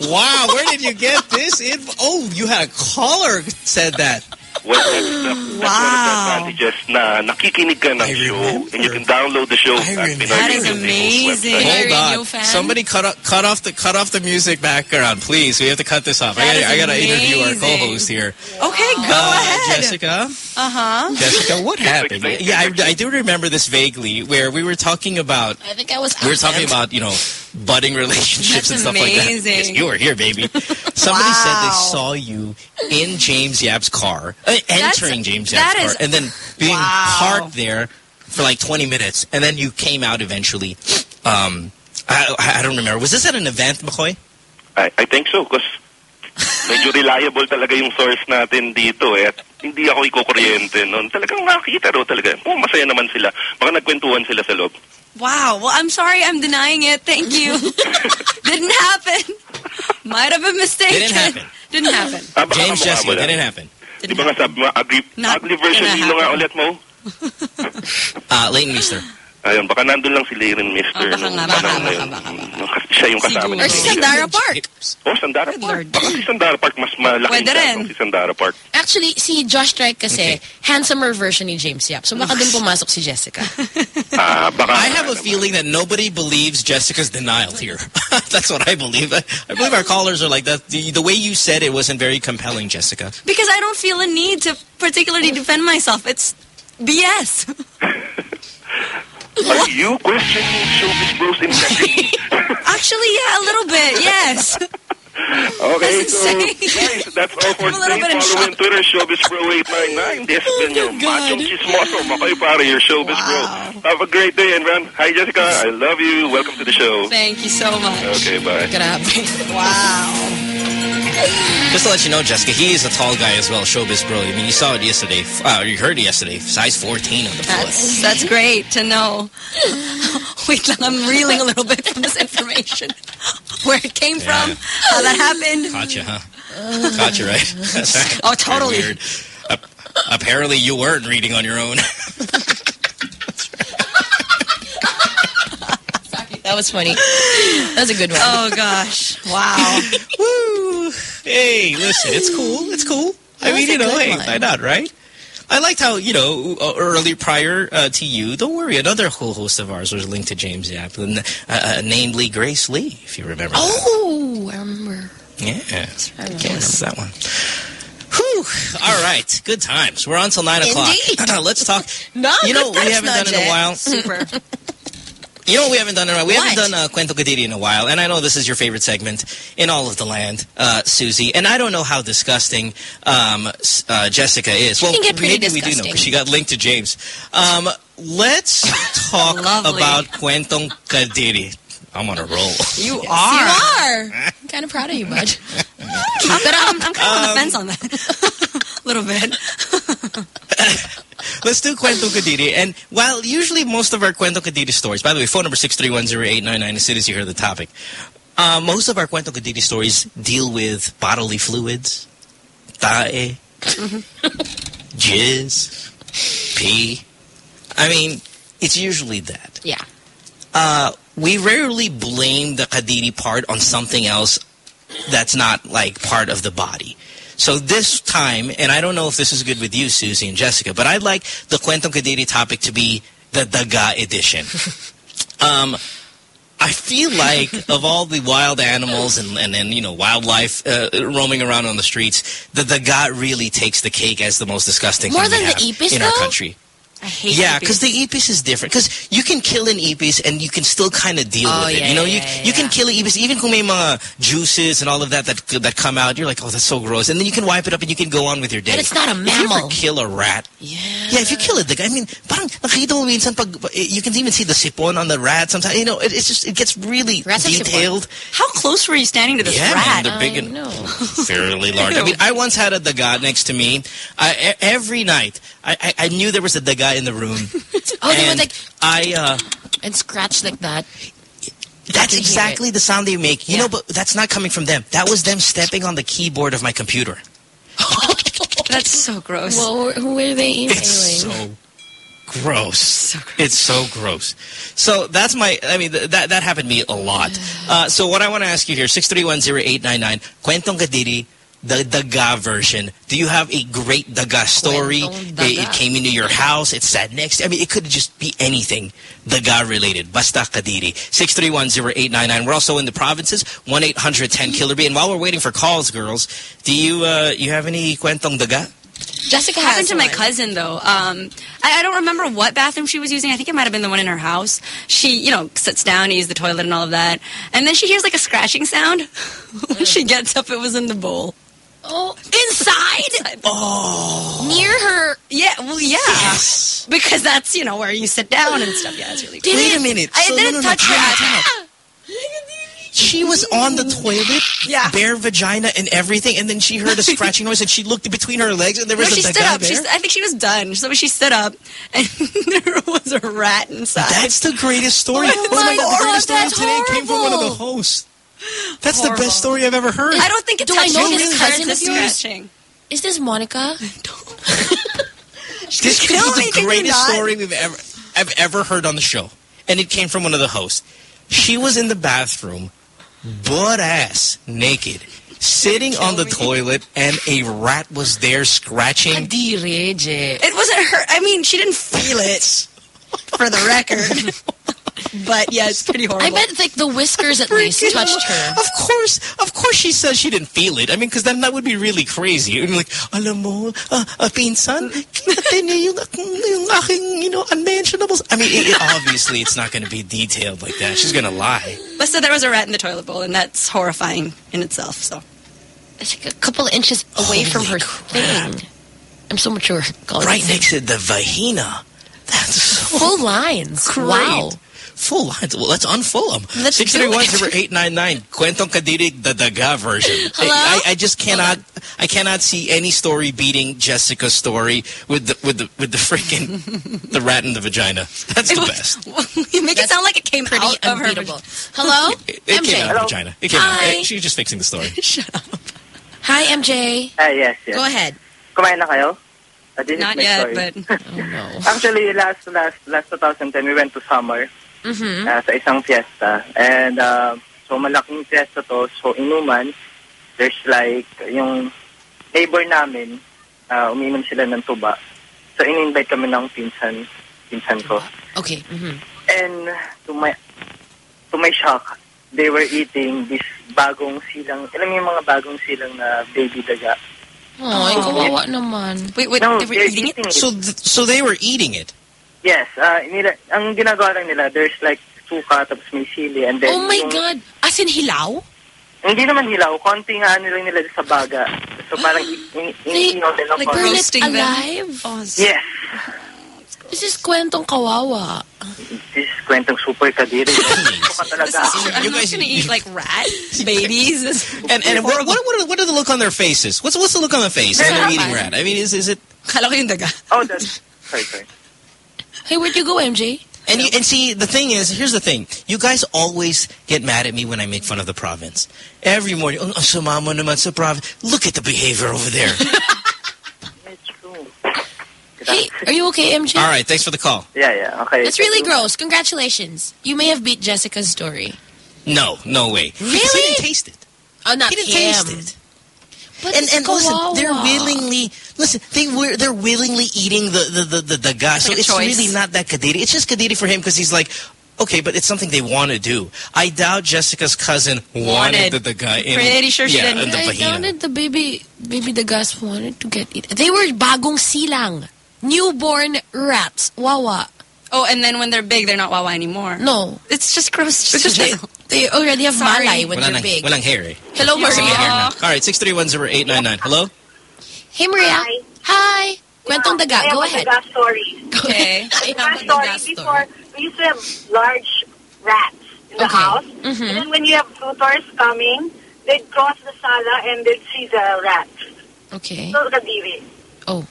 Wow, where did you get this info? Oh, you had a caller said that. Well, that's, the, that's one of the Wow. advantages na nakikinig ka ng I show remember. and you can download the show I remember. That is amazing. Hold on. Somebody cut off, cut off the cut off the music background, please. We have to cut this off. I gotta, I gotta interview our co-host here. Okay, go Uh, ahead. Jessica. Uh huh. Jessica, what happened? Yeah, I, I do remember this vaguely, where we were talking about I think I was we were talking there. about you know budding relationships That's and stuff like that. Yes, you were here, baby. Somebody said they saw you in James Yap's car, uh, entering James that Yap's is- car, and then being Wow. parked there for like 20 minutes, and then you came out eventually. Um, I, I don't remember. Was this at an event, Makoy? I, I think so, because medyo reliable talaga yung source natin dito eh. At hindi ako ikukuryente noon. Talagang nakita raw talaga. Oh, masaya naman sila. Baka nagkwentuhan sila sa loob. Wow. Well, I'm sorry. I'm denying it. Thank you. (laughs) Didn't happen. Might have been mistaken. Didn't happen. Didn't happen. Ah, James kamukha Jessica, mo didn't happen. Di ba nga sabi mo, ugly, Not ugly version gonna nilo nga ulit mo? (laughs) Uh, Leighton Meester. Ayun, baka nandun lang si Leirin Mister. Oh, baka nung nga, baka, panahon baka, baka, baka. Nung kas- Siya yung kasama niya. Or si Sandara Park. Oh, Sandara Good Park. Lord. Baka si Sandara Park mas malaking Pwede rin. si Sandara Park. Actually, si Josh Strike kasi, handsomer version ni James Yap. So baka dun (laughs) pumasok si Jessica. Ah, baka I have a feeling that nobody believes Jessica's denial here. (laughs) That's what I believe. I, I believe our callers are like that. The, the way you said it wasn't very compelling, Jessica. Because I don't feel a need to particularly defend myself. It's BS. (laughs) Are you questioning showbiz bros integrity? (laughs) Actually, yeah, a little bit. Yes. (laughs) Okay, That's so insane. guys, that's all (laughs) for I'm a little today. Follow in. Twitter, Showbiz Bro 899. This has been your Oh, machong chismoso, Makoy Pare, your Showbiz Wow. Bro. Have a great day, and Ran. Hi, Jessica. I love you. Welcome to the show. Thank you so much. Okay, bye. Grabe. Wow. (laughs) Just to let you know, Jessica, he is a tall guy as well, showbiz bro. I mean, you saw it yesterday. Uh, you heard it yesterday. Size 14 on the foot. That's that's great to know. (laughs) Wait, I'm reeling a little bit from this information. (laughs) Where it came Yeah. from, how that happened. Gotcha, huh? Gotcha, right? Oh, totally. Apparently, you weren't reading on your own. That was funny. That was a good one. Oh gosh. Wow. (laughs) Woo! Hey, listen, it's cool. It's cool. I mean, was a you know, good hey, one. why not, right? I liked how, you know, uh, early prior uh, to you, don't worry, another whole host of ours was linked to James Yap, and, uh, uh, namely Grace Lee, if you remember that. Oh, I remember. Yeah. right. I can't remember that one. Whew. All right. Good times. We're on till 9 o'clock. (laughs) Let's talk. (laughs) No, you know, we haven't done it in a while. Super. You know what we haven't done in a while? We haven't What? done uh, Cuento Kadiri in a while, and I know this is your favorite segment in all of the land, uh, Susie. And I don't know how disgusting um, uh, Jessica is. well, can get pretty maybe we do know because she got linked to James. Um, let's (laughs) talk about Cuentong Kadiri. I'm on a roll. You (laughs) are. You are. are. I'm kind of proud of you, bud. Keep (laughs) it. I'm, I'm kind of on the Um, fence on that. A (laughs) little bit. (laughs) Let's do Cuento Kadiri. And while usually most of our Cuento Kadiri stories, by the way, phone number 6310899 as soon as you hear the topic, uh, most of our Cuento Kadiri stories deal with bodily fluids, tae, jizz, pee. I mean, it's usually that. Yeah. Uh, we rarely blame the Kadiri part on something else that's not like part of the body. So this time, and I don't know if this is good with you, Susie and Jessica, but I'd like the Kwentong Kadiri topic to be the Daga edition. (laughs) um, I feel like of all the wild animals and, and, and you know, wildlife uh, roaming around on the streets, the Daga really takes the cake as the most disgusting More thing we than the have ipis, in our country. I hate Yeah, because the ipis is different. Because you can kill an ipis and you can still kind of deal Oh, with it. yeah, you know, yeah, you yeah, you can kill an ipis even kung may mga juices and all of that that that come out. You're like, oh, that's so gross. And then you can wipe it up and you can go on with your day. But it's not a If you ever mammal. kill a rat, Yeah. yeah, if you kill it, I mean, parang nakita mo minsan pag you can even see the sipon on the rat. Sometimes you know it, it's just it gets really Rats detailed. How close were you standing to this Yeah, rat? man, they're big I and know. (laughs) fairly large. I mean, I once had a daga next to me. I, every night, I, I, I knew there was a daga in the room. (laughs) Oh, they would and like I. Uh, and scratch like that. That's exactly the sound they make. You Yeah. know, but that's not coming from them. That was them stepping on the keyboard of my computer. (laughs) That's so gross. Well, who were they emailing? It's so gross. It's so gross. So that's my, I mean, th that, that happened to me a lot. (sighs) Uh, so what I want to ask you here, 6310899, Kwentong Kadiri, the daga version. Do you have a great daga story? Kwentong It, it came into your house. It sat next. I mean, it could just be anything daga related. Basta Kadiri. 6310899. We're also in the provinces. 1-800-10-KILLER-B. And while we're waiting for calls, girls, do you, uh, you have any Kwentong daga? Jessica happened has to my cousin though. Um, I, I don't remember what bathroom she was using. I think it might have been the one in her house. She, you know, sits down to use the toilet and all of that, and then she hears like a scratching sound. (laughs) when she gets up, it was in the bowl. Oh, inside? Oh, Near her. yeah. Well, yeah. Yes. Because that's you know where you sit down and stuff. Yeah, it's really. Did cool. Wait it- a minute. I So, didn't no, no, no, touch time her. out, time out. She was on the toilet, Yeah. bare vagina and everything, and then she heard a scratching noise, and she looked between her legs, and there was No, was she a stood guy up. there. She's, I think she was done. So she stood up, and (laughs) there was a rat inside. That's the greatest story. Oh my God, the greatest God, story that's today came from one of the horrible. hosts. That's the best story I've ever heard. I don't think it Do I know me. this cousin of yours? Is this Monica? (laughs) This could kill the greatest story we've ever I've ever heard on the show, and it came from one of the hosts. She was in the bathroom, butt ass naked, sitting on the toilet, and a rat was there scratching. It wasn't her. I mean, she didn't feel it, (laughs) for the record. But yeah, it's pretty horrible. I bet like the whiskers at least Freaking- touched (laughs) her. Of course, of course she says she didn't feel it. I mean, because then that would be really crazy. You'd be like, alam mo, uh, uh, pinsan, kinatay niya yung, yung aking, you know, unmentionables. I mean, it, it- obviously it's not going to be detailed like that. She's going to lie. But so there was a rat in the toilet bowl, and that's horrifying in itself. So It's like a couple of inches away from her crap. thing. I'm so mature. Right next to the vagina. That's so Full lines. great. Wow. Full lines. Well, let's unfull them. Let's do 631 Kwentong Kadirig, the Daga version. (laughs) Hello? I, I just cannot, I cannot see any story beating Jessica's story with the, with the, with the freaking, the rat in the vagina. That's the best. (laughs) you make it sound like it came Pretty out of her. unbeatable. Hello? (laughs) It, it MJ. came out of the vagina. It came out. Hi. eh, She's just fixing the story. Shut up. Hi, MJ. Ah, yes, yes. Go ahead. Kumain na kayo? This is Not yet, story. but Oh, no. Actually, last last last 2010, we went to summer Mm-hmm. uh, sa isang fiesta. And uh, so malaking fiesta to. So inuman, there's like yung neighbor namin, uh, uminom sila ng tuba. So in-invite kami ng pinsan, pinsan ko. Okay. Mm-hmm. And to my to my shock, they were eating this bagong silang, alam mo yung mga bagong silang na baby daga. Oh, ay, kawawa naman. wait, wait, No, they were they're eating it. So, th so they were eating it. Yes, uh, nila, ang ginagawa lang nila, there's like suka, tapos may sili, and then Oh my yung- God. As in hilaw? Hindi naman hilaw, konti nga ano lang nila sa baga. So parang (gasps) They, iniinaw nila like konti. burn it roasting them. alive? Oh, Yes, This is kwentong kawawa. this is kwentong super kadiri. (laughs) Ito ka talaga. I'm You not guys- gonna eat like rat (laughs) babies. (laughs) And, and what, what, what, are, what are the look on their faces? What's, what's the look on the face when they're eating rat? I mean, is, is it... Kala ko yung daga. Oh, that's, sorry, sorry. Hey, where'd you go, MJ? And, you, and see, the thing is, here's the thing. You guys always get mad at me when I make fun of the province. Every morning, oh, sumama naman sa province. Look at the behavior over there. (laughs) It's true. Hey, are you okay, MJ? All right, thanks for the call. Yeah, yeah, okay. That's really gross. Congratulations. You may have beat Jessica's story. No, no way. Really? Because He didn't taste it. Oh, not He didn't him. taste it. But And and listen, they're willingly listen. They were they're willingly eating the the the the, the gas. So Like it's choice. really not that kadiri. It's just kadiri for him because he's like. Okay, but it's something they want to do. I doubt Jessica's cousin wanted, Wanted. the, the guy in. Pretty sure she yeah, didn't. the I doubted the baby, baby the gas wanted to get it. They were bagong silang. Newborn rats. Wawa. Oh, and then when they're big, they're not wawa anymore. No. It's just gross. It's just (laughs) they, they already have Sorry. malay when Wala they're big. walang hair eh. Hello, Yeah. Sige, hair Maria. na. All right, 6310899. Hello? Hey, Maria. Hi. Hi. Kwentong daga. Go ahead. daga story. Okay. I My have story daga story. before, we used to have large rats in the Okay. house. Mhm. And then when you have tourists coming, they'd cross the sala and they'd see the rat. Okay. So, kadiri. Oh.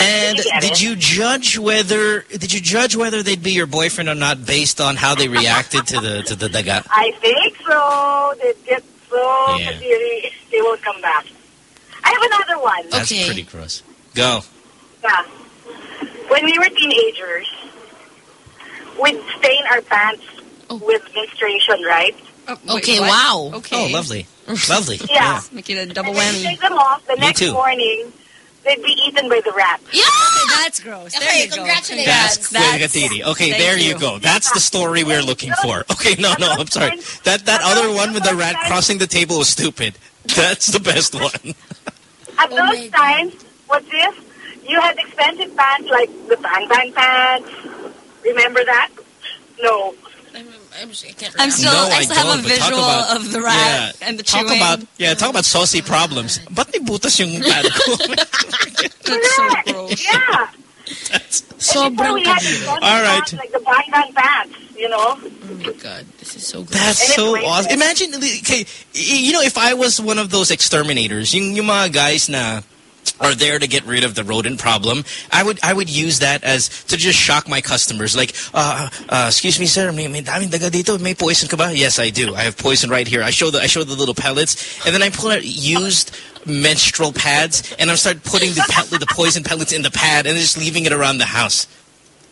And Did you get did it? you judge whether did you judge whether they'd be your boyfriend or not based on how they reacted to the to the daga? I think so. They'd get so Yeah. kadiri, they won't come back. I have another one. That's Okay. pretty gross. Go. Yeah. When we were teenagers, we'd stain our pants Oh. with menstruation, right? Oh, wait, Okay, what? wow. Okay. Oh, lovely. Lovely. Yeah. Make it a double whammy. take them off. The Me next too. morning, they'd be eaten by the rat. Yeah. That's gross. There Okay, you go. congratulations. That's That's- Kuya Okay, there you you. go. That's the story we're looking for. (laughs) Okay, no, no, I'm sorry. That that other one with the rat crossing the table was stupid. That's the best one. At Oh those my times, what's this? You had expensive pants like the Bang Bang pants. Remember that? No. I'm, I'm, I can't I'm still, no, I still have don't, a visual about- of the rat yeah, and the talk chewing. about yeah, talk about sosy problems. (laughs) Ba't may butas yung pad ko? (laughs) That's so Correct. gross. Yeah. Sobrang Before we had kadiri. expensive All right. pants, like the Bang Bang pants, you know? Oh my god, this is so gross. That's And so awesome. Imagine, okay, you know, if I was one of those exterminators, yung, yung mga guys na are there to get rid of the rodent problem, I would I would use that as to just shock my customers. Like, uh, uh, excuse me, sir, may, may daming daga dito. May poison ka ba? Yes, I do. I have poison right here. I show the I show the little pellets, and then I pull out used menstrual pads, and I start putting the pellet, the poison pellets in the pad, and just leaving it around the house.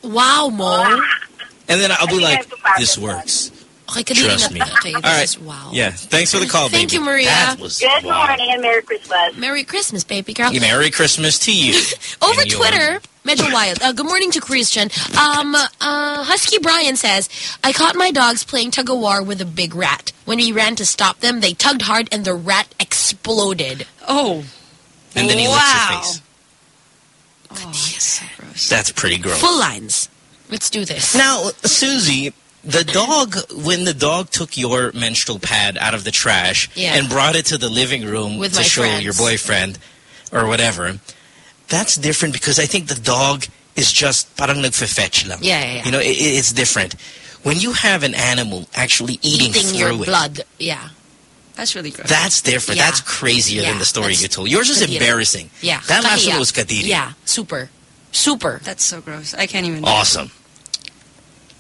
Wow, Mo. And then I'll be I think I like, have to pass this it works. Okay, kadiri Trust me. Okay, All right. is wow. Yeah. Thanks for the call, baby. Thank baby. you, Maria. That was Good wow. morning and Merry Christmas. Merry Christmas, baby girl. Merry Christmas to you. (laughs) Over And your- Twitter, medyo wild. Uh, good morning to Christian. Um, uh, Husky Brian says, I caught my dogs playing tug of war with a big rat. When we ran to stop them, they tugged hard and the rat exploded. Oh. And then he wow. licks your face. Oh, that's so gross. That's pretty gross. Full lines. Let's do this. Now, Susie, the dog, when the dog took your menstrual pad out of the trash Yeah. and brought it to the living room With to show friends. your boyfriend or whatever, that's different because I think the dog is just parang nagfe-fetch lang. Yeah, yeah, yeah. You know, it, it's different. When you have an animal actually eating, Eating through your it, blood. Yeah. That's really gross. that's different. Yeah. That's crazier Yeah, than the story that's you told. Yours is kadiri. embarrassing. Yeah. That last one was kadiri. Yeah. Super. Super. That's so gross. I can't even. Awesome.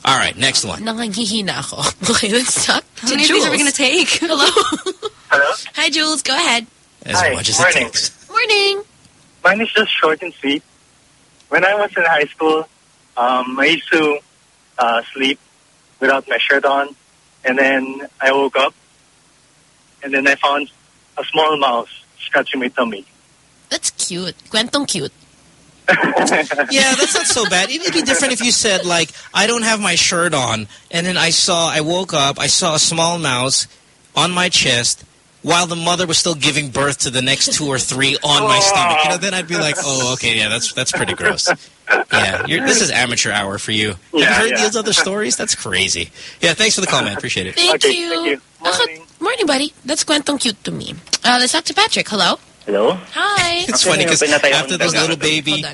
All right, next one. Nangangihina ako. Okay, (laughs) let's talk How to many of Jules. these are we going to take? (laughs) Hello. Hello? Hi, Jules. Go ahead. As Hi, much as morning. it takes. Morning. Mine is just short and sweet. When I was in high school, um, I used to uh, sleep without my shirt on, and then I woke up, and then I found a small mouse scratching my tummy. That's cute. Kwentong cute. (laughs) Yeah, that's not so bad. It'd be different if you said, like, I don't have my shirt on, and then I saw, I woke up, I saw a small mouse on my chest while the mother was still giving birth to the next two or three on my stomach. You know, then I'd be like, oh, okay, yeah, that's that's pretty gross. Yeah, you're, this is amateur hour for you. Have you heard yeah. these other stories? That's crazy. Yeah, thanks for the call, man. Appreciate it. Thank Okay, you. thank you. Ako- Morning. morning, buddy. That's kwentong cute to me. Uh, let's talk to Patrick. Hello. Hello? Hi. It's funny because after akong this little baby,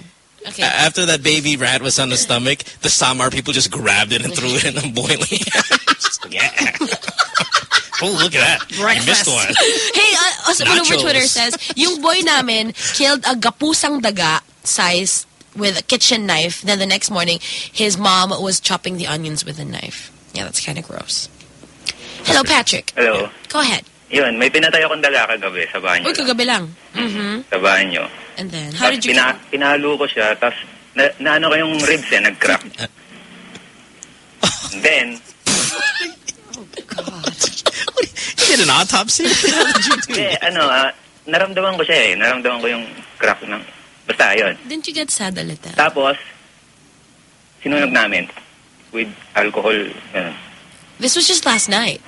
Okay. a- after that baby rat was on the stomach, the Samar people just grabbed it and threw it in the boiling. (laughs) Just yeah. oh, look at that. I missed one. (laughs) hey, uh, someone over Nachos. Twitter says, yung boy namin killed a gapusang daga size with a kitchen knife. Then the next morning, his mom was chopping the onions with a knife. Yeah, that's kind of gross. Hello, Patrick. Hello? Go ahead. Yun, may pinatay akong daga kagabi sa bahay Uy, kagabi lang. Mm-hmm. Sa bahay niyo. And then, how Tapos did you pina, pinalo ko siya, tapos na, na ano ko yung ribs eh, nag-crack. (laughs) Then, You did an autopsy? (laughs) How did you do? eh, ano, ah, naramdaman ko siya eh. Naramdaman ko yung crack ng... Basta, yun. Didn't you get sad a little? Tapos, sinunog namin with alcohol. Ganun. This was just last night.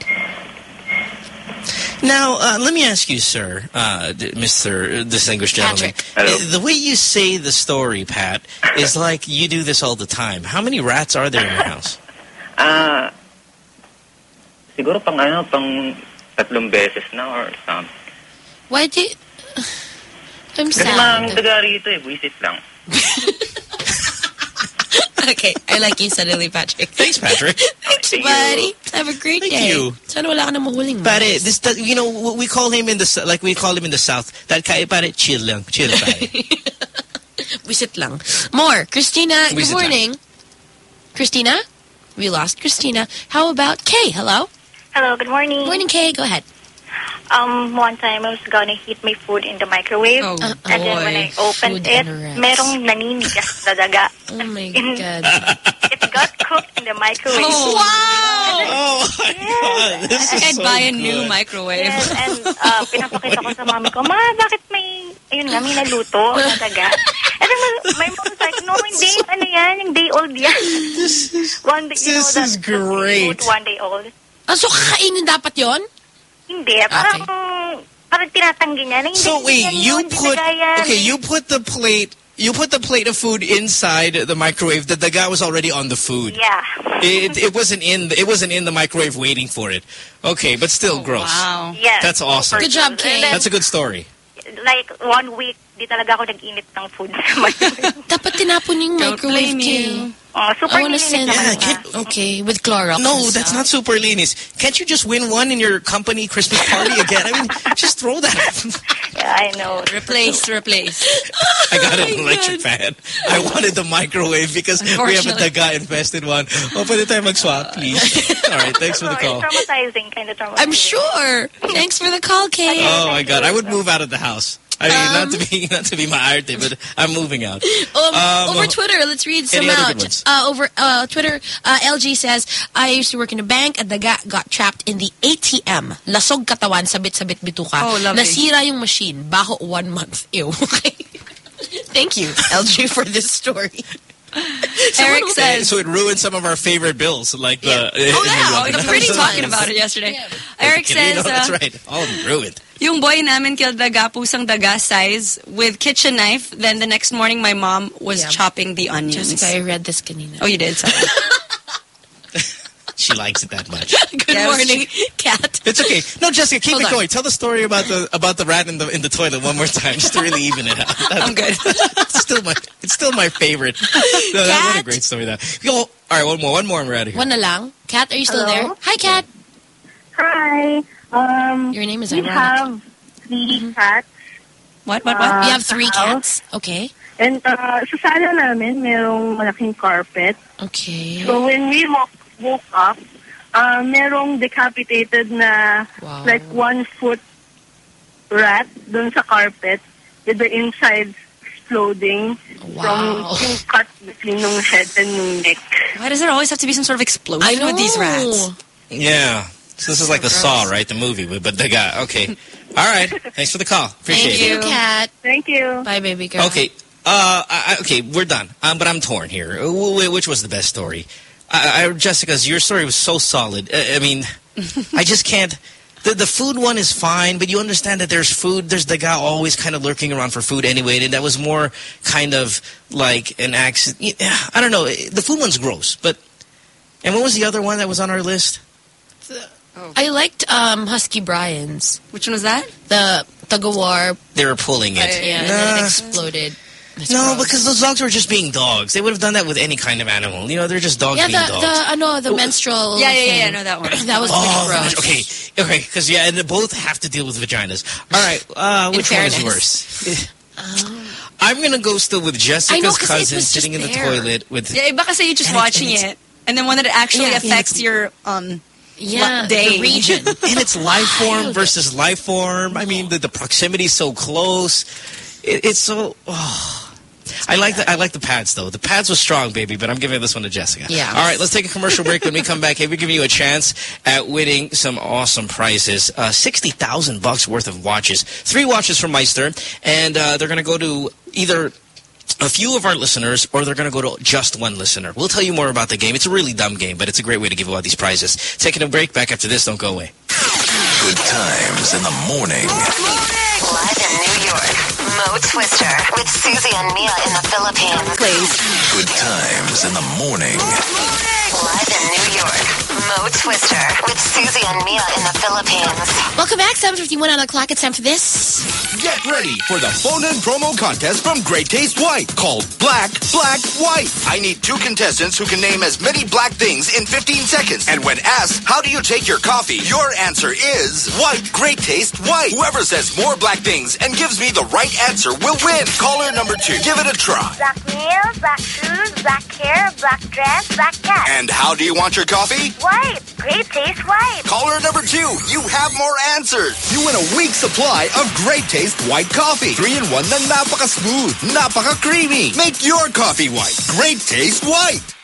Now, uh, let me ask you, sir, uh, d- Mr. Distinguished Gentleman. Patrick. Uh, The way you say the story, Pat, is (laughs) like you do this all the time. How many rats are there in your house? Ah, siguro pang ano, pang tatlong beses na or something. Why did you... I'm Kasi mga taga rito eh, buisit lang. (laughs) (laughs) okay, I like you suddenly, Patrick. Thanks, Patrick. (laughs) Thanks, buddy. Have a great Thank day. you. Sana wala ka na mahuling Pare, this, that, you know, we call him in the, like we call him in the South, that kaya pare, chill lang, chill pare. (laughs) Visit lang. More. Christina, good Visit lang. morning. Christina? We lost Christina. How about Kay? Hello? Hello, good morning. Morning, Kay. Go ahead. Um, one time I was gonna heat my food in the microwave. Oh, Uh, and then when I opened Food it, merong naninigas na daga. Oh, my (laughs) In- God. It got cooked in the microwave. Oh, oh my God, this I is I'd so buy a good. new microwave. Yes, and uh, (laughs) pinapakita ko sa mami ko, Ma, bakit may, ayun nga, may naluto na daga? And then my, my mom was like, no, hindi, yung ano yan, yung day old yan. This is, One day, you know, This that- is that great. One day old. Ah, so kakainin dapat yon? Hindi, ah, parang parang tinatanggi niya. Na, hindi, So wait, yan you yun, put okay, you put the plate you put the plate of food inside the microwave. The, the guy was already on the food. Yeah. It, it wasn't in the, it wasn't in the microwave waiting for it. Okay, but still oh, gross. Wow. Yes. That's awesome. Good job, Kay. That's a good story. like, one week, di talaga ako nag-init ng food sa (laughs) microwave. Dapat tinapon yung Don't microwave Kay. Oh, super I wanna linis send naman Yeah, niya. kid- Okay, with Clorox. No, and that's stuff. not super leanis. Can't you just win one in your company Christmas party again? I mean, (laughs) just throw that. Yeah, I know. Replace, replace. (laughs) I got an Oh my electric fan. I wanted the microwave because we have a Unfortunately. daga infested one. Oh, pwede tayo mag-swap, please. All right, thanks for the call. it's traumatizing, kind of traumatizing. I'm sure. Thanks for the call, Kate. Oh my god, I would move out of the house. I mean, not Um, to be (laughs) not to be my arte, but I'm moving out. (laughs) Um, Um, over Twitter, let's read some out. Uh, over uh, Twitter, uh, LG says, I used to work in a bank at the guy got trapped in the ATM. Lasog katawan, sabit-sabit bituka. Oh, lovely. Nasira yung machine. Baho one month. Ew. (laughs) Thank you, LG, for this story. Eric Okay, says, so it ruined some of our favorite bills, like the. Yeah. uh, in Oh, yeah. Rock The pretty talking about it yesterday. Eric You says, know, that's uh, right. All of them ruined. Yung boy namin killed daga, pusang daga size with kitchen knife. Then the next morning, my mom was Yeah. chopping the onions. Jessica, I read this kanina. Oh, you did? Sorry. (laughs) She likes it that much. (laughs) Good Yeah, it was morning, Cat. It's okay. No, Jessica, keep Hold it on. going. Tell the story about the about the rat in the in the toilet one more time, just to really even it out. (laughs) I'm good. it's still my it's still my favorite. No, that, what a great story that. Yo, all right, one more, one more, and we're out of here. One na lang. Cat, are you still Hello? there? Hi, Cat. Hi. Um, Your name is we ironic. have three cats. What, what, what? Uh, You have three sa house. cats? Okay. And uh, sa sala namin, merong malaking carpet. Okay. So when we woke, woke up, uh, merong decapitated na Wow. like one foot rat dun sa carpet with the insides exploding Wow. from yung cut between yung head and yung neck. Why does there always have to be some sort of explosion I know. with these rats? Yeah. So this is like the Saw, right? The movie, but the guy. Okay. All right. Thanks for the call. Appreciate Thank it. you, Cat. Thank you. Bye, baby girl. Okay. Uh, I, I- okay, we're done. Um, but I'm torn here. Uh, wh- wh- Which was the best story? I, I, Jessica's, your story was so solid. I, I mean, (laughs) I just can't. The, the food one is fine, but you understand that there's food. There's the guy always kind of lurking around for food anyway, and that was more kind of like an accident. I don't know. The food one's gross, but. And what was the other one that was on our list? I liked um, Husky Brian's. Which one was that? The tug-of-war. They were pulling it. Yeah, and then it exploded. It's No, gross. because those dogs were just being dogs. They would have done that with any kind of animal. You know, they're just dogs Yeah, being the, dogs. the, I know, the menstrual Yeah, yeah, yeah, thing. I know that one. (clears throat) That was pretty Oh, gross. okay, okay, because yeah, and they both have to deal with vaginas. All right, uh, In which one is fairness. worse? (laughs) I'm gonna go still with Jessica's it cousin was sitting in the there. toilet with. Yeah, iba kasi you're just And watching and it. And then when it actually Yeah. affects your, um, Yeah, What day? the region. (laughs) and it's life form versus life form. I mean, the, the proximity is so close. It, it's so. Oh. I like the I like the pads though. The pads was strong, baby, but I'm giving this one to Jessica. Yeah. All right, let's take a commercial break. when we come back, hey, we're giving you a chance at winning some awesome prizes. Uh, Sixty thousand bucks worth of watches. Three watches from Meister, and uh, they're going to go to either a few of our listeners or they're going to go to just one listener. We'll tell you more about the game. It's a really dumb game, but it's a great way to give away these prizes. Taking a break. Back after this. Don't go away. Good times in the morning. Live in New York, Mo Twister with Susie and Mia in the Philippines. plays. Good times in the morning. Live in New York, Mo Twister with Susie and Mia in the Philippines. Welcome back. 7.51 on the clock. It's time for this. Get ready for the phone-in promo contest from Great Taste White called Black, Black, White. I need two contestants who can name as many black things in 15 seconds. And when asked, how do you take your coffee? Your answer is white, Great Taste White. Whoever says more black things and gives me the right answer will win. Caller number two, give it a try. Black nails, black shoes, black hair, black dress, black cat. And how do you want your coffee? White. Great taste white. Caller number two, you have more answers. You win a week's supply of Great Taste White Coffee. Three in one na napaka-smooth, napaka-creamy. Make your coffee white. Great Taste White.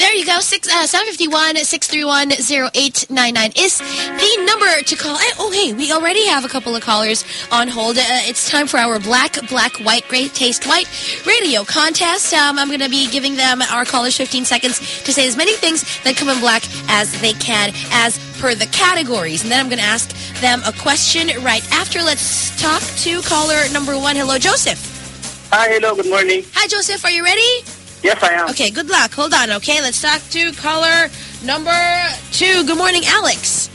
There you go. Six, uh, 751-631-0899 is the number to call. Oh, hey, we already have a couple of callers on hold. Uh, it's time for our Black, Black, White, Great Taste White radio contest. Um, I'm going to be giving them, our callers, 15 seconds to say as many things that come in black as they can as per the categories. And then I'm going to ask them a question right after. Let's talk to caller number one. Hello, Joseph. Hi, hello, good morning. Hi, Joseph. Are you ready? Yes, I am. Okay, good luck. Hold on, okay? Let's talk to caller number two. Good morning, Alex.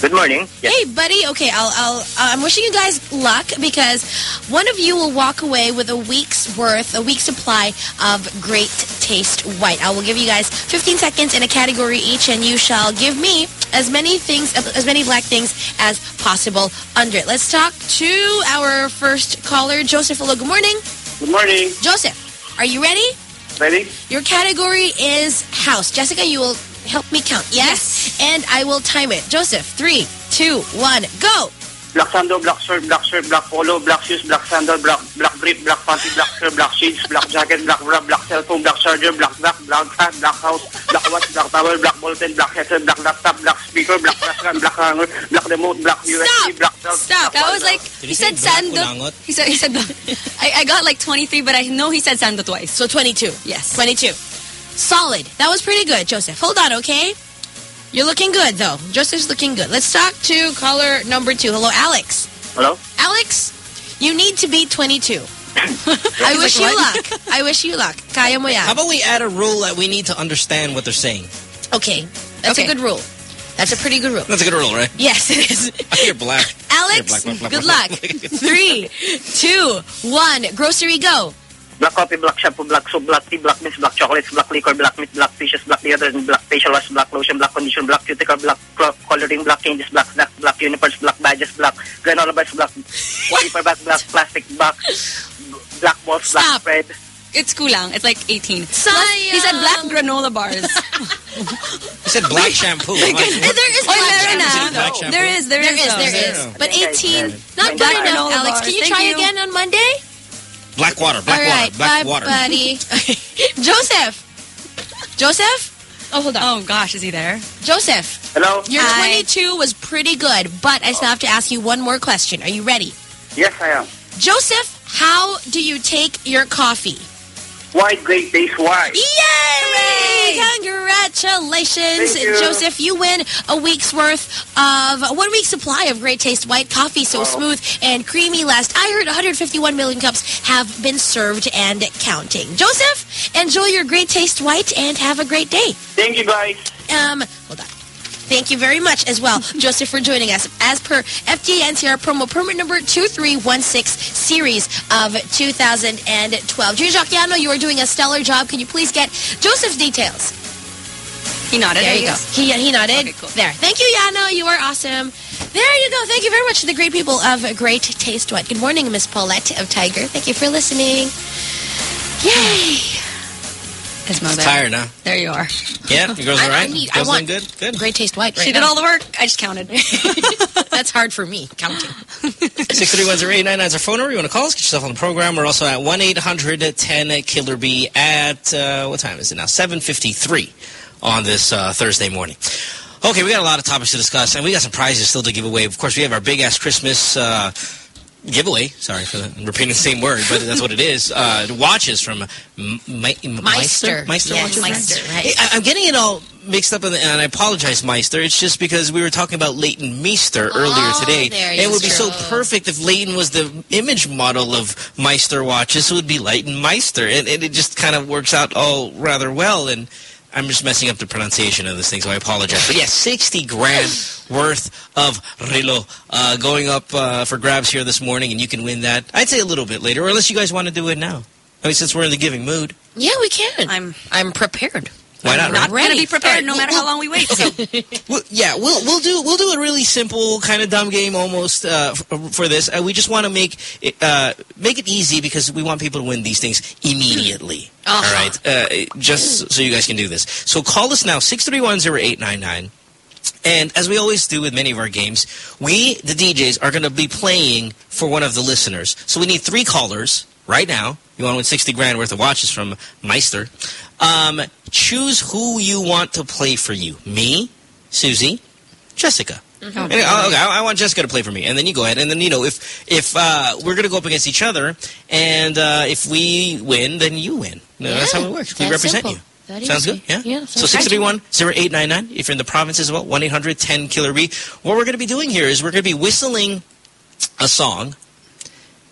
Good morning. Hey, buddy. Okay, I'll, I'll, uh, I'm wishing you guys luck because one of you will walk away with a week's worth, a week's supply of Great Taste White. I will give you guys 15 seconds in a category each, and you shall give me as many things, as many black things as possible under it. Let's talk to our first caller, Joseph. Hello, good morning. Good morning. Joseph, are you ready? Ready? Your category is house. Jessica, you will help me count. Yes? And I will time it. Joseph, three, two, one, go. Black sandal, black shirt, black shirt, black polo, black shoes, black sandal, black black brief, black panty, black shirt, black shades, black jacket, black bra, black cell phone, black charger, black bag, black hat, black house, black watch, black towel, black ballpen, black headset, black laptop, black speaker, black trash can, black hanger, black remote, black USB, black belt, Stop. That was like, he said sando. He said, he said, I, I got like 23, but I know he said sando twice. So 22. Yes. 22. Solid. That was pretty good, Joseph. Hold on, okay? You're looking good, though. Joseph's looking good. Let's talk to caller number two. Hello, Alex. Hello? Alex, you need to be 22. (laughs) I wish you luck. I wish you luck. Kaya mo yan. How about we add a rule that we need to understand what they're saying? Okay. That's Okay. a good rule. That's a pretty good rule. That's a good rule, right? Yes, it is. I hear black. (laughs) Alex, Black, black, black, good black, luck. Three, two, one. Grocery, go. Black coffee, black shampoo, black soap, black tea, black mints, black chocolates, black liquor, black meat, black fishes, black deodorant, black facial wash, black lotion, black conditioner, black cuticle, black coloring, black candies, black snacks, black uniforms, black badges, black granola bars, black paper bag, black (laughs) plastic bag, black balls, black Stop. bread. It's kulang. It's like 18. Plus, Sayang. (laughs) he said black granola bars. You said black shampoo. (laughs) Eh, there is black meron shampoo. Black shampoo? There is, there, there is, is there is. But 18, not good enough, Alex. Can you Thank try you. again on Monday? Black water. Black All right, water. Black bye, water. buddy. (laughs) Joseph. Joseph? Oh, hold on. Oh, gosh. Is he there? Joseph, Hello? your Hi. 22 was pretty good, but I still have to ask you one more question. Are you ready? Yes, I am. Joseph, how do you take your coffee? White, great taste, white. Yay! Congratulations, Thank you. Joseph. You win a week's worth of one week supply of Great Taste White Coffee. So Wow. smooth and creamy. Last I heard, 151 million cups have been served and counting. Joseph, enjoy your Great Taste White and have a great day. Thank you, guys. Um, hold on. Thank you very much as well, (laughs) Joseph, for joining us. As per FDA NCR promo permit number 2316 series of 2012. Junior Jacquiano, you are doing a stellar job. Can you please get Joseph's details? He nodded. There I you go. guess. He, uh, he nodded. Okay, cool. There. Thank you, Yano. You are awesome. There you go. Thank you very much to the great people of Great Taste White. Good morning, Miss Paulette of Tiger. Thank you for listening. Yay. Is Mo It's there? tired, huh? There you are. Yeah? You girls (laughs) I- I right? need- I want- good? Good. Great Taste White right She did all the work. I just counted. (laughs) That's hard for me, counting. (laughs) 631-0899 is our phone number. You want to call us? Get yourself on the program. We're also at 1-800-10-KILLER-B at, uh, what time is it now? 7.53 on this uh, Thursday morning. Okay, we got a lot of topics to discuss, and we got some prizes still to give away. Of course, we have our big-ass Christmas uh, giveaway. Sorry for the, repeating the same word, but that's what it is. Uh, watches from M- Meister. Meister Yes, watches. Meister, right. Hey, I, I'm getting it all mixed up, in the, and I apologize, Meister. It's just because we were talking about Leighton Meester earlier Oh, today. it would be so perfect if Leighton was the image model of Meister watches. It would be Leighton Meister. And, and it just kind of works out all rather well. And I'm just messing up the pronunciation of this thing, so I apologize. But yeah, 60 grand worth of Rilo uh, going up uh, for grabs here this morning, and you can win that. I'd say a little bit later, or unless you guys want to do it now. I mean, since we're in the giving mood. Yeah, we can. I'm I'm prepared. Why not, I'm right? not going to ready. be prepared All no matter we'll- how long we wait. So. (laughs) Well, yeah, we'll we'll do we'll do a really simple kind of dumb game almost uh, f- for this. Uh, we just want to make it, uh, make it easy because we want people to win these things immediately. (clears throat) Uh-huh. All right, uh, just so you guys can do this. So call us now six three one zero eight nine nine. And as we always do with many of our games, we, the DJs, are going to be playing for one of the listeners. So we need three callers right now. You want to win 60 grand worth of watches from Meister. Um, choose who you want to play for you. Me, Susie, Jessica. And, uh, okay, I, I want Jessica to play for me, and then you go ahead. And then you know, if if uh, we're going to go up against each other, and uh, if we win, then you win. No, that's Yeah, how it works. We represent simple. you. That Sounds easy. good? Yeah? Yeah. So 631-0899 if you're in the province as well, 1-800-10-KILLER-B. What we're going to be doing here is we're going to be whistling a song.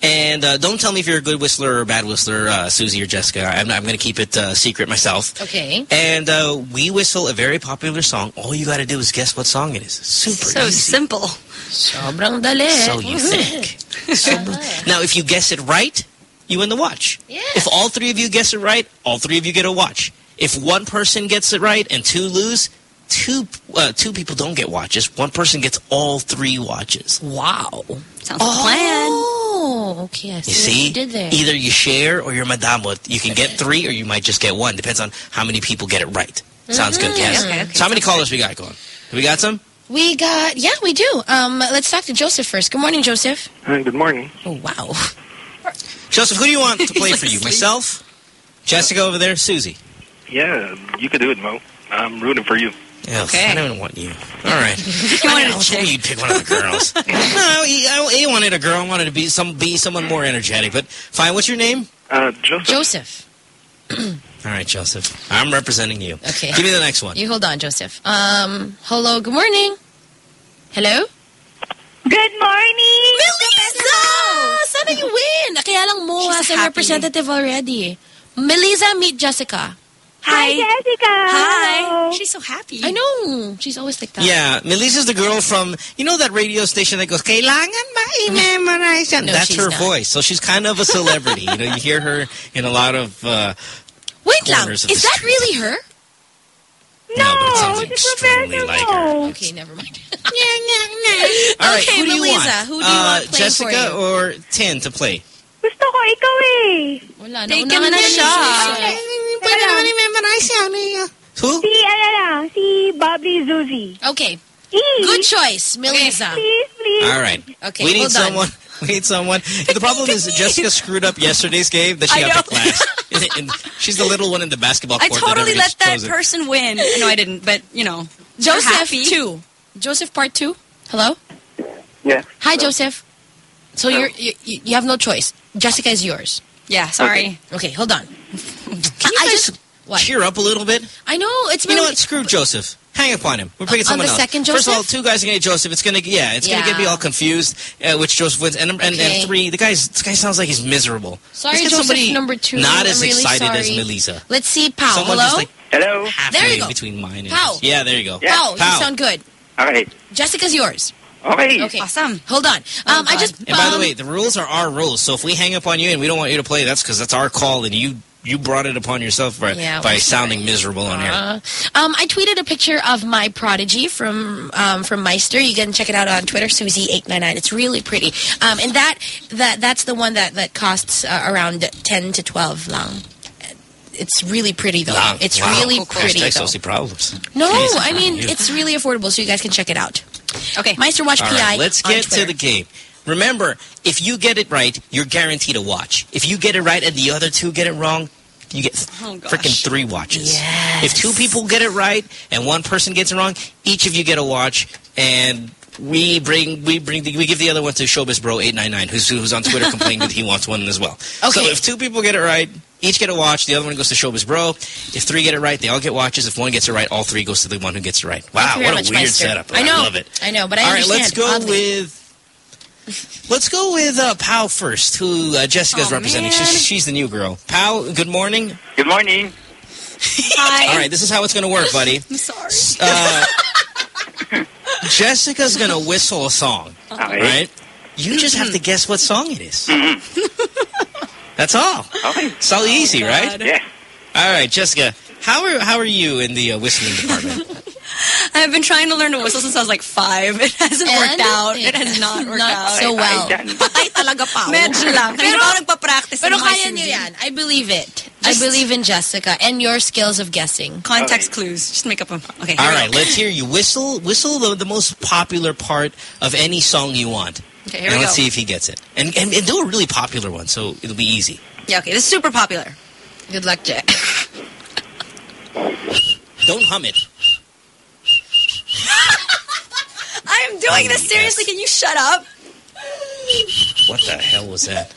And uh, don't tell me if you're a good whistler or a bad whistler, uh, Susie or Jessica. I'm, I'm going to keep it uh, secret myself. Okay. And uh, we whistle a very popular song. All you got to do is guess what song it is. Super So easy. simple. Sobrang dali. So you think. (laughs) Now, if you guess it right, you win the watch. Yeah. If all three of you guess it right, all three of you get a watch. If one person gets it right and two lose, two uh, two people don't get watches. One person gets all three watches. Wow. Sounds like a plan. Oh, okay. I see, You what see? you did there. Either you share or you're madamot. You can get three or you might just get one. Depends on how many people get it right. Sounds good, Mhm. yes? Okay, okay, so how many callers we got going? Have we got some? We got, yeah, we do. Um, let's talk to Joseph first. Good morning, Joseph. Hi, good morning. Oh, wow. (laughs) Joseph, who do you want to play (laughs) for you? asleep. Myself? Jessica over there? Susie? Yeah, you can do it, Mo. I'm rooting for you. Yeah, Okay. I don't want you. All right. (laughs) You I, wanted I a was hoping you'd pick one of the girls. (laughs) no, he, I, he wanted a girl. I wanted to be some be someone more energetic. But fine. What's your name? Uh, Joseph. Joseph. (clears throat) All right, Joseph. I'm representing you. Okay. Give me the next one. You hold on, Joseph. Um, hello, good morning. Hello? Good morning! Melissa! Sana you win. Kaya lang mo as a representative already. Melissa, meet Jessica. Hi, Jessica! Hi. She's so happy. I know. She's always like that. Yeah, Melissa's the girl from you know that radio station that goes Kailangan ma-memorize? No, That's her not. voice. So she's kind of a celebrity. you know, you hear her in a lot of uh, Wait lang. corners of Is the that street. really her? no, but it sounds it's extremely like her. Okay, never mind. (laughs) All right, Okay, who do you Melissa, want? who do you uh, want playing for Jessica you? or Tin to play? Gusto ko ikaw eh. Wala, Taken naunahan na na siya. Who? Si, ano lang, si Bobby Zuzi. Okay, Please, good choice, Melissa. please, please. All right. Okay, we need hold on. someone. (laughs) We need someone. The problem is (laughs) Jessica screwed up yesterday's game that she I got the class. (laughs) and she's the little one in the basketball court. I totally that let that person. person win. No, I didn't, but, you know. Joseph, happy. two. Joseph, part two. Hello? Yeah. Hi, Joseph. So you're, you, you have no choice. Jessica is yours. Yeah, sorry. Okay, hold on. Can you I guys just- what? cheer up a little bit? I know, it's You know what? Screw Joseph. Hang up on him. We're picking On someone the else. second First of all, two guys are gonna get Joseph. It's gonna yeah, it's gonna get me all confused. Uh, which Joseph wins, and and, Okay. and three, the guy's this guy sounds like he's miserable. Sorry, Joseph, somebody number two. Not I'm as really excited as sorry. Melissa. Let's see, Pau. Someone Hello? just like Hello? halfway There you go. between mine and Pau. his. Yeah, there you go. Yeah. Pau, you sound good. Okay. Jessica's yours. Okay. Okay. Awesome. Hold on. Um, I just. And by the um, way, the rules are our rules. So if we hang up on you and we don't want you to play, that's because that's our call, and you you brought it upon yourself by, Yeah, by we're sounding miserable on air. Uh, um, I tweeted a picture of my prodigy from um, from Meister. You can check it out on Twitter, Susie899. It's really pretty. Um, and that that that's the one that that costs uh, around 10 to 12 lang. It's really pretty though. Lang. It's Wow. really Hashtag pretty though. Sosy problems. No, Jesus, I mean you. it's really affordable, so you guys can check it out. Okay. Meister Watch All PI. right, let's get to the game. Remember, if you get it right, you're guaranteed a watch. If you get it right and the other two get it wrong, you get Oh, freaking three watches. Yes. If two people get it right and one person gets it wrong, each of you get a watch, and we bring we bring the, we give the other one to Showbiz Bro eight nine nine, who's who's on Twitter (laughs) complaining that he wants one as well. Okay. So if two people get it right, each get a watch. The other one goes to Showbiz Bro. If three get it right, they all get watches. If one gets it right, all three goes to the one who gets it right. Wow, Thank you very what a much, weird Meister. setup! I know. I love it. I know, but I All right, understand. let's go oddly. with. Let's go with uh, Pau first, who uh, Jessica's Oh, representing. She's, she's the new girl. Pau, good morning. Good morning. Hi. All right, this is how it's going to work, buddy. (laughs) I'm sorry. Uh, Jessica's going to whistle a song, Okay. right? You just have to guess what song it is. (laughs) That's all. Okay. It's all easy, right? Yeah. All right, Jessica, how are how are you in the uh, whistling department? (laughs) I've been trying to learn to whistle since I was like five. It hasn't And worked out. it It has not worked not out. so well. Ay, dyan. Patay talaga pa. Medyo lang. Kanina Pero- pa ako nagpa-practice Pero ng kaya niyo Susie. yan. I believe it. Just- I believe in Jessica and your skills of guessing. Context clues. Just make up a... Okay, here all we right, go. let's hear you whistle. Whistle the, the most popular part of any song you want. Okay, here and we let's go. see if he gets it. And, and and do a really popular one, so it'll be easy. Yeah, okay. This is super popular. Good luck, Jack. Don't hum it. I am doing this seriously. Can you shut up? What the hell was that?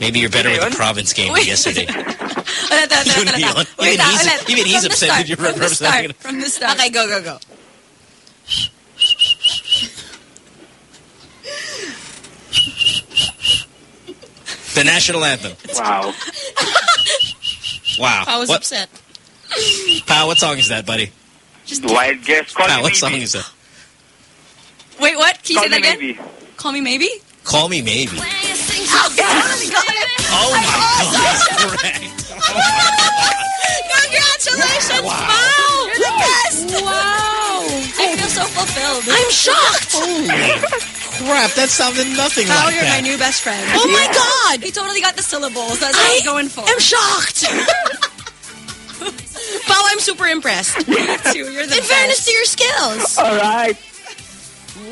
Maybe you're better with the province game than yesterday. Ulit, ulit, Yun ulit, yun. ulit. Even ah, he's- even he's upset start, that you're from the representing start, From the start. Okay, go, go, go. The national anthem. Wow. (laughs) Wow. I was what, upset. Pal, what song is that, buddy? Wild guess. Call Pal, me what maybe. song is that? Wait, what? Can you Call say that me again? maybe. Call me maybe? Call Me Maybe. Oh, yes! Got it. Oh my oh, God, correct. (laughs) Congratulations, wow. You're the best. Wow. I feel so fulfilled. I'm shocked. Holy (laughs) crap, that sounded nothing Pal, like you're that. my new best friend. Oh my God. He totally got the syllables. That's what I was going for. I'm shocked. (laughs) Pao, I'm super impressed. (laughs) too. You're the In fairness to your skills. All right.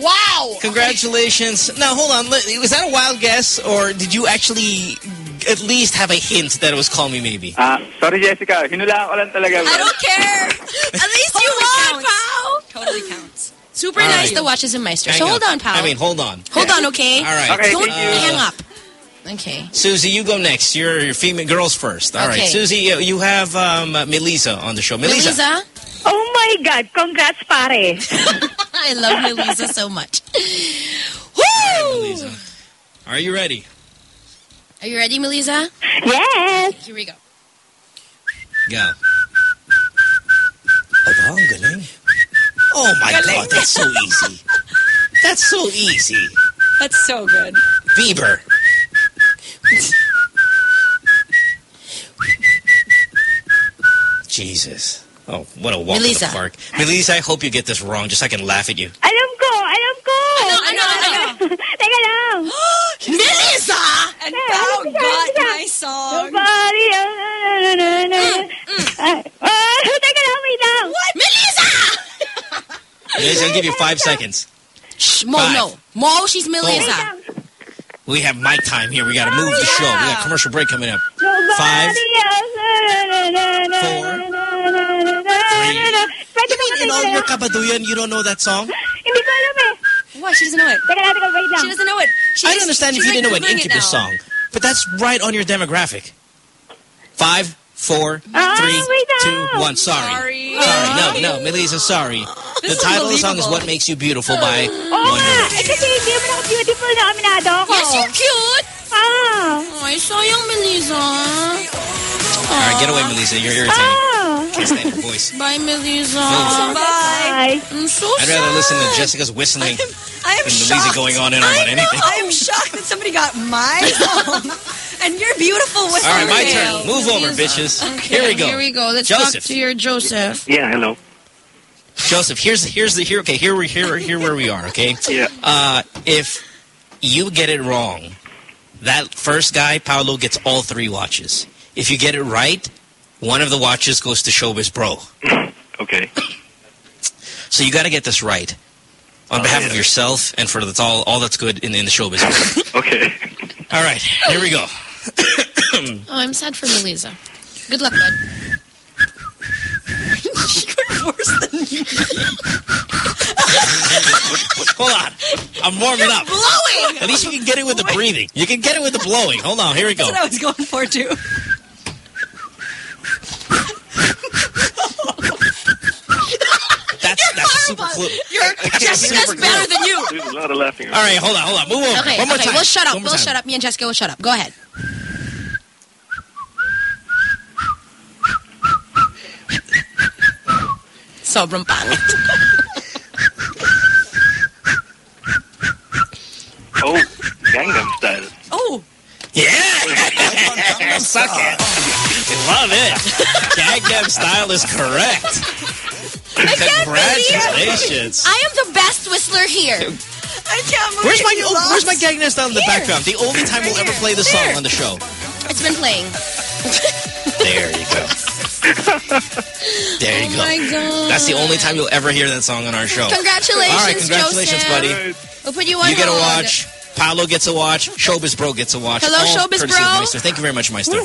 Wow. Congratulations. Now, hold on. Was that a wild guess, or did you actually at least have a hint that it was Call Me Maybe? Ah, sorry Jessica, hinulaan ko lang talaga. I don't care. At least you won, Pao. Totally counts. Super All nice right. to watch as a Meister. Hang So hold up. on, Pao. I mean, hold on. hold on, okay? All right. Okay, Don't thank you. hang up. Okay. Susie, you go next. You're, you're female girls first. All right, Okay. Susie, you, you have um, uh, Melissa on the show. Melissa. Melissa? Oh my God, congrats pare. (laughs) (laughs) I love Melissa so much. All right, Woo! Melissa. Are you ready? Are you ready, Melissa? Yes. Here we go. Go. Aba, ang galing. Oh my God, that's so easy. That's so easy. That's so good. Bieber. Jesus. Oh, what a walk in Melissa. the park. Melissa, I hope you get this wrong just so I can laugh at you. Alam ko, alam ko. Ano, ano, ano? Teka lang. Melissa! And Pao got my song. Nobody. ah, na, na, na, na. Ah, ah, Teka lang, wait lang. Melissa! Melissa, I'll give you five seconds. Shh, Mo, Five. no. Mo, she's Melissa. We have mic time here. We got to move the show. We got a commercial break coming up. Nobody Five, four. Pwede You mean in all your lang? kabaduyan, you don't know that song? Hindi ko alam eh. Why? She doesn't know it. Teka lang, teka, wait lang. She doesn't know it. She's, I don't understand if she's you didn't know an Incubus song. But that's right on your demographic. Five, four, Ah, three, two, one. Sorry. Sorry. Sorry. No, no, Melissa, sorry. The title of the song is. What Makes You Beautiful by Oo One nga. Direction. Eh kasi hindi mo na ako beautiful na aminado ako. Yes, you're cute. Ah. Ay, sayang, Melissa. All right, get away, Melissa. You're irritating. Ah. Can't stand your voice. Bye, Melissa. Move. Bye. Bye. I'm so I'd rather sad. listen to Jessica's whistling I am than shocked. Melissa going on and on about anything. I am shocked that somebody got my (laughs) song. and you're beautiful with All right, my your turn. nails. Move over, bitches. Here we go. Here we go. Let's Joseph. talk to your Joseph. Yeah, hello. Joseph, here's here's the here. Okay, here we here here where we are. Okay. Yeah. Uh, if you get it wrong, that first guy, Paolo, gets all three watches. If you get it right, one of the watches goes to Showbiz Bro. (laughs) Okay. So you got to get this right on Oh, behalf yeah. of yourself and for that's all all that's good in, in the showbiz. world. (laughs) Okay. all right, here we go. (coughs) Oh, I'm sad for Melissa. Good luck, bud. (laughs) Hold on, I'm warming up. Blowing! At least you can get it with the breathing. You can get it with the blowing. Hold on, here we go. That's what I was going for, too. That's that's a super clue. You're Jessica's better than you. There's a lot of laughing. All right, hold on, hold on. Move over. Okay, One more okay. time. We'll shut up. We'll time. shut up. Me and Jessica will shut up. Go ahead. Sobrang pangit. Oh, Gangnam Style. Oh, Yeah! (laughs) Suck it. Love it. Gangnam Style is correct. Congratulations. I am the best whistler here. I can't move. Where's my oh, where's my. Gangnam Style in the Here. background? The only time we'll ever play the song on the show. It's been playing. There you go. There you Oh go. my god. That's the only time you'll ever hear that song on our show. Congratulations, All right, congratulations, Joseph. buddy. We'll put you on You get a watch. Paolo gets a watch. Showbiz Bro gets a watch. Hello, All Showbiz Bro. Meister. Thank you very much, Meister.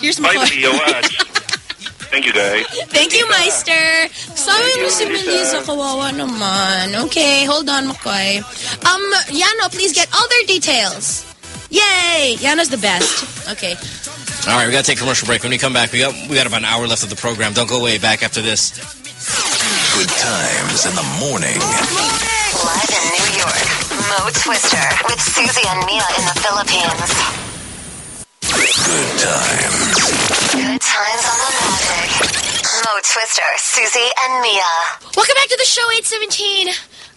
Here's my Finally, a watch. Thank you, guys. Thank you, Meister. Sabi mo si Melissa, kawawa naman. Okay, hold on, Makoy. Um, Yano, please get all their details. Yay! Yano's the best. Okay. All right, we got to take a commercial break. When we come back, we got we got about an hour left of the program. Don't go away. Back after this. Good times in the morning. Live in New York, Mo Twister with Susie and Mia in the Philippines. Good times. Good times on the Magic. Mo Twister, Susie and Mia. Welcome back to the show, 817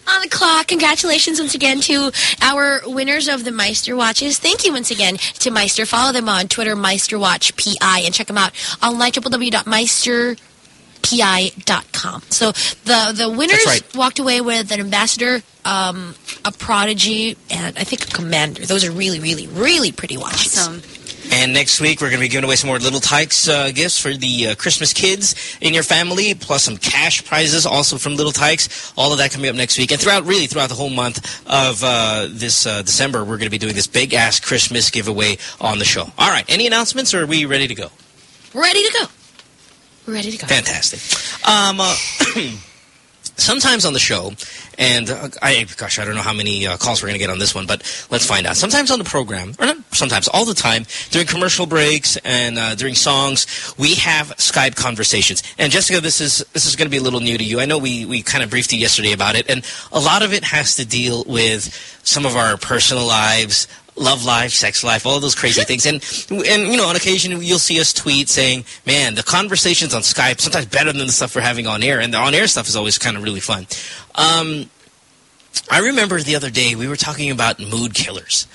on the clock. Congratulations once again to our winners of the Meister watches. Thank you once again to Meister. Follow them on Twitter, MeisterWatchPI, and check them out online, www.meisterpi.com. So the, the winners right. walked away with an ambassador, um, a prodigy, and I think a commander. Those are really, really, really pretty watches. Awesome. And next week, we're going to be giving away some more Little Tikes uh, gifts for the uh, Christmas kids in your family, plus some cash prizes also from Little Tikes. All of that coming up next week. And throughout, really, throughout the whole month of uh, this uh, December, we're going to be doing this big-ass Christmas giveaway on the show. All right. Any announcements, or are we ready to go? Ready to go. We're ready to go. Fantastic. Um, uh, (clears throat) sometimes on the show, and uh, I, gosh, I don't know how many uh, calls we're going to get on this one, but let's find out. Sometimes on the program, or not sometimes, all the time, during commercial breaks and uh, during songs, we have Skype conversations. And Jessica, this is this is going to be a little new to you. I know we we kind of briefed you yesterday about it, and a lot of it has to deal with some of our personal lives, love life, sex life, all those crazy things. And, and you know, on occasion, you'll see us tweet saying, man, the conversations on Skype sometimes better than the stuff we're having on air. And the on-air stuff is always kind of really fun. Um, I remember the other day we were talking about mood killers.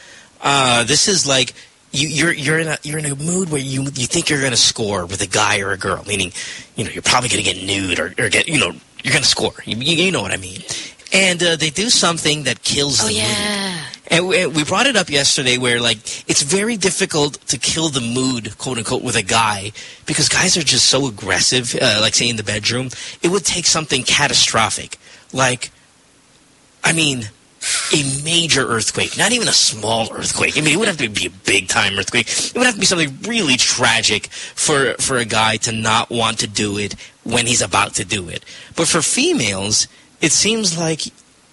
Uh, this is like you, you're you're in a you're in a mood where you you think you're going to score with a guy or a girl, meaning you know you're probably going to get nude or, or get you know you're going to score. You, you know what I mean? And uh, they do something that kills Oh, the mood. And we, we brought it up yesterday where, like, it's very difficult to kill the mood, quote unquote, with a guy because guys are just so aggressive, uh, like, say, in the bedroom. It would take something catastrophic. Like, I mean, a major earthquake, not even a small earthquake. I mean, it would have to be a big time earthquake. It would have to be something really tragic for, for a guy to not want to do it when he's about to do it. But for females, it seems like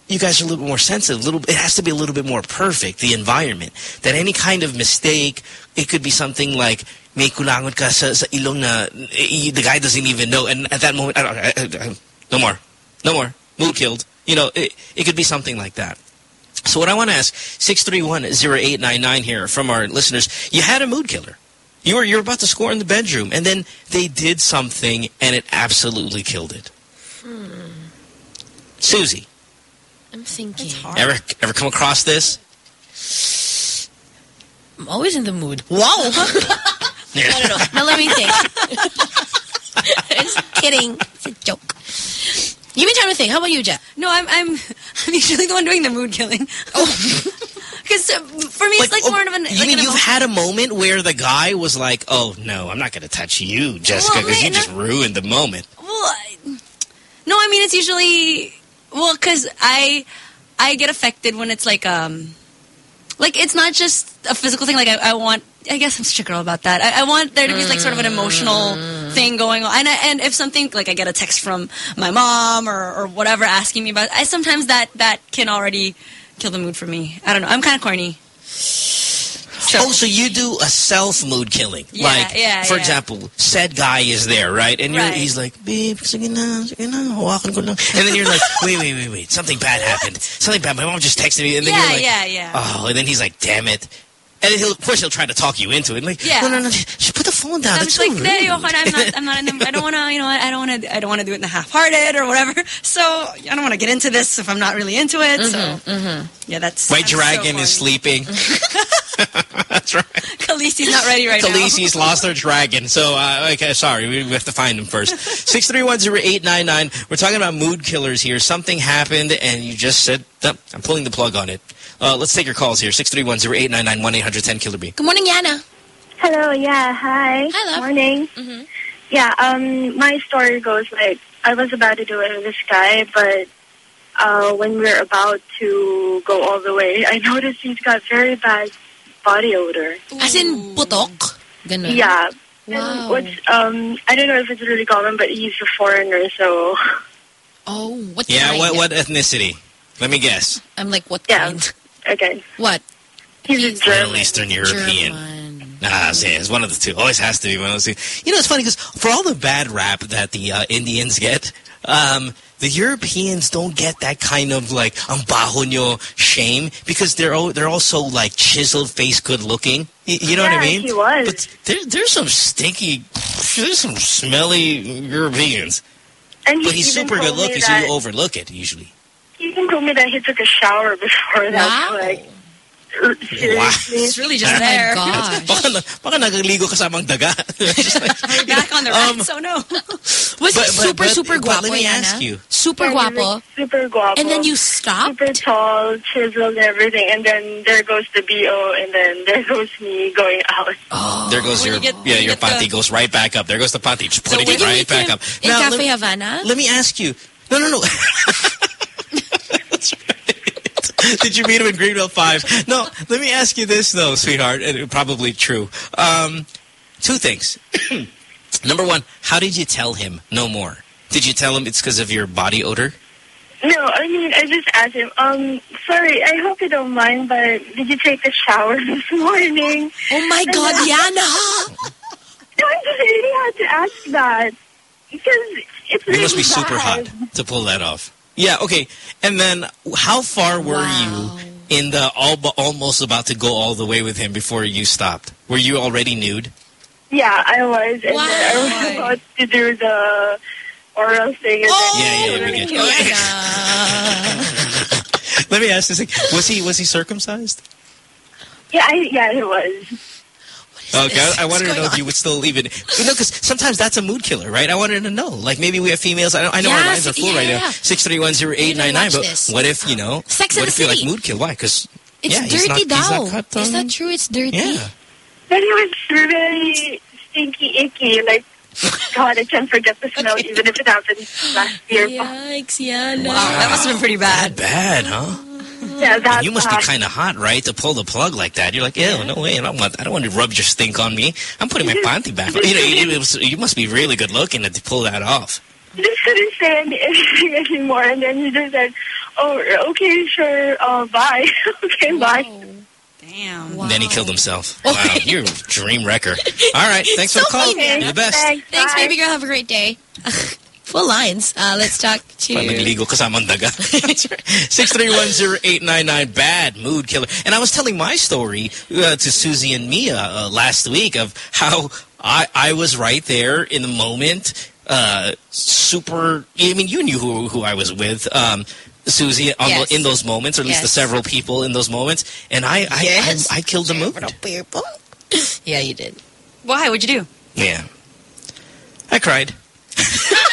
you guys are a little bit more sensitive. Little, it has to be a little bit more perfect, the environment. That any kind of mistake, it could be something like, ka sa, sa ilong na eh, the guy doesn't even know. And at that moment, I don't, I, I, no more. No more. Mood killed. You know, it, it could be something like that. So what I want to ask, 631-0899 here from our listeners, you had a mood killer. You were, you were about to score in the bedroom, and then they did something, and it absolutely killed it. Susie, I'm thinking. ever ever come across this? I'm always in the mood. Wow. (laughs) Yeah. I don't know. Now let me think. (laughs) Just kidding. It's a joke. You've been trying to think. How about you, Jet? No, I'm I'm I'm usually the one doing the mood killing. (laughs) Because uh, for me, it's like more of an. You like mean an you've had a moment where the guy was like, "Oh no, I'm not going to touch you, Jessica, Well, because you just ruined the moment." Well, I- no, I mean it's usually well because I I get affected when it's like um like it's not just a physical thing. Like I, I want. I guess I'm such a girl about that. I, I want there to be like sort of an emotional thing going on. And, I, and if something like I get a text from my mom or, or whatever asking me about, I sometimes that that can already kill the mood for me. I don't know. I'm kind of corny. Oh, so you do a self mood killing. Yeah, like, yeah, for yeah. example, said guy is there, right? And you're, Right. he's like, babe, sige na, sige na, hawakan ko lang. And then you're like, (laughs) wait, wait, wait, wait, something bad happened. Something bad. My mom just texted me. And then Yeah, you're like, yeah, yeah. Oh, and then he's like, damn it. And he'll, of course, he'll try to talk you into it. Like, Yeah. no, no, no, just put the phone down. I'm That's just so like, rude. "No. I'm not. I'm not in the. I don't want to. You know, I don't want to. I don't want to do it in the half-hearted or whatever. So I don't want to get into this if I'm not really into it. So yeah, that's. My I'm so dragon is sleeping. (laughs) That's right. Khaleesi's not ready right now. Khaleesi's lost her dragon. So, uh, okay, sorry. We, we have to find him first. (laughs) 6310899. We're talking about mood killers here. Something happened and you just said, "Nope, I'm pulling the plug on it. Uh, let's take your calls here. 6310899 1 killer b Good morning, Yana. Hello, yeah, hi. Hi, love. Morning. Mm-hmm. Yeah, um, my story goes like I was about to do it with this guy, but uh, when we are about to go all the way, I (laughs) noticed he's got very bad body odor. As in putok? Ganun. Yeah. Wow. And what's um, I don't know if it's really common, but he's a foreigner, so Oh, what Yeah, what, what ethnicity? Let me guess. I'm like, what Yeah. kind? Okay. What? He's, a German. Middle Eastern European. German. Nah, see, it's one of the two. Always has to be one of those two. You know, it's funny because for all the bad rap that the uh, Indians get, um, the Europeans don't get that kind of like ang baho nyo shame because they're all, they're also like chiseled face, good looking. Y you know what I mean? he was. But there, there's some stinky, there's some smelly Europeans. And he But he's super good looking, so you overlook it usually. He even told me that he took a shower before that. Wow. Like, er, seriously. It's really just Oh (laughs) there. my gosh. Baka, na, baka nagaligo kasamang daga. (laughs) Just like, (laughs) back on the Um, right, so no. Was But- he but- super, but- super but guapo, let me Yana? ask you. Super Yeah, guapo. Super guapo. And then you stopped? Super tall, chiseled, everything. And then there goes the BO, and then there goes me going out. There goes When your you get- yeah you your get the- panty goes right back up. There goes the panty, just putting Did it right back up. in Now, Cafe let, Havana? let me ask you. No, no, no. That's (laughs) right. Did you meet him in Greenbelt Five? No. Let me ask you this though, sweetheart, and it- probably true. Um, two things. (clears throat) Number one, how did you tell him no more? Did you tell him it's because of your body odor? No, I mean, I just asked him, um, sorry, I hope you don't mind, but did you take a shower (laughs) this morning? Oh my And God, then- Yana! (laughs) No, I just really had to ask that. Because it's You really must be super hot to pull that off. Yeah, okay. And then how far were Wow. you in the all, almost about to go all the way with him before you stopped? Were you already nude? Yeah, I was. And Wow. then I was about to do the oral thing. And Oh, Yeah, yeah, we get you. Yana. (laughs) (laughs) Let me ask this: like, Was he was he circumcised? Yeah, I, yeah, it was. Okay, I, (laughs) I wanted to going know if you would still even, you know, because sometimes that's a mood killer, right? I wanted to know. Like maybe we have females. I, know- I know our Yes, lines are full yeah, right now, yeah. six three one zero eight nine nine. watch But this. what if you know? Sex and what the if you like mood kill? Why? Because It's yeah, he's dirty not, he's not cut Is on- that true? It's dirty. Yeah. But it was really stinky, icky. Like, God, I can't forget the smell, even if it happened last year. Yikes, Yana. Wow, that must have been pretty bad. Bad, huh? Yeah, that's you must be kind of hot, right? To pull the plug like that. You're like, ew, no way. I don't want. I don't want to rub your stink on me. I'm putting my (laughs) panty back. You know, it, it was, you must be really good looking to pull that off. He just couldn't say anything (laughs) anymore. And then he just said, oh, okay, sure, uh, bye. (laughs) okay, bye. Damn. Wow. Then he killed himself. Wow, you're a dream wrecker. All right, thanks for the So call. mean, You're the best. Thanks, Thanks, baby girl. Have a great day. Full lines. Uh, let's talk to... Pag nagligo kasamang daga. (laughs) 6310899, bad mood killer. And I was telling my story uh, to Susie and Mia uh, last week of how I, I was right there in the moment. Uh, super, I mean, you knew who, who I was with. Um, Susie, on Yes. the, in those moments, or at least the several people in those moments, and I, I, Yes. I, I killed the mood. Yeah, you did. Why? What'd you do? Yeah, I cried. (laughs)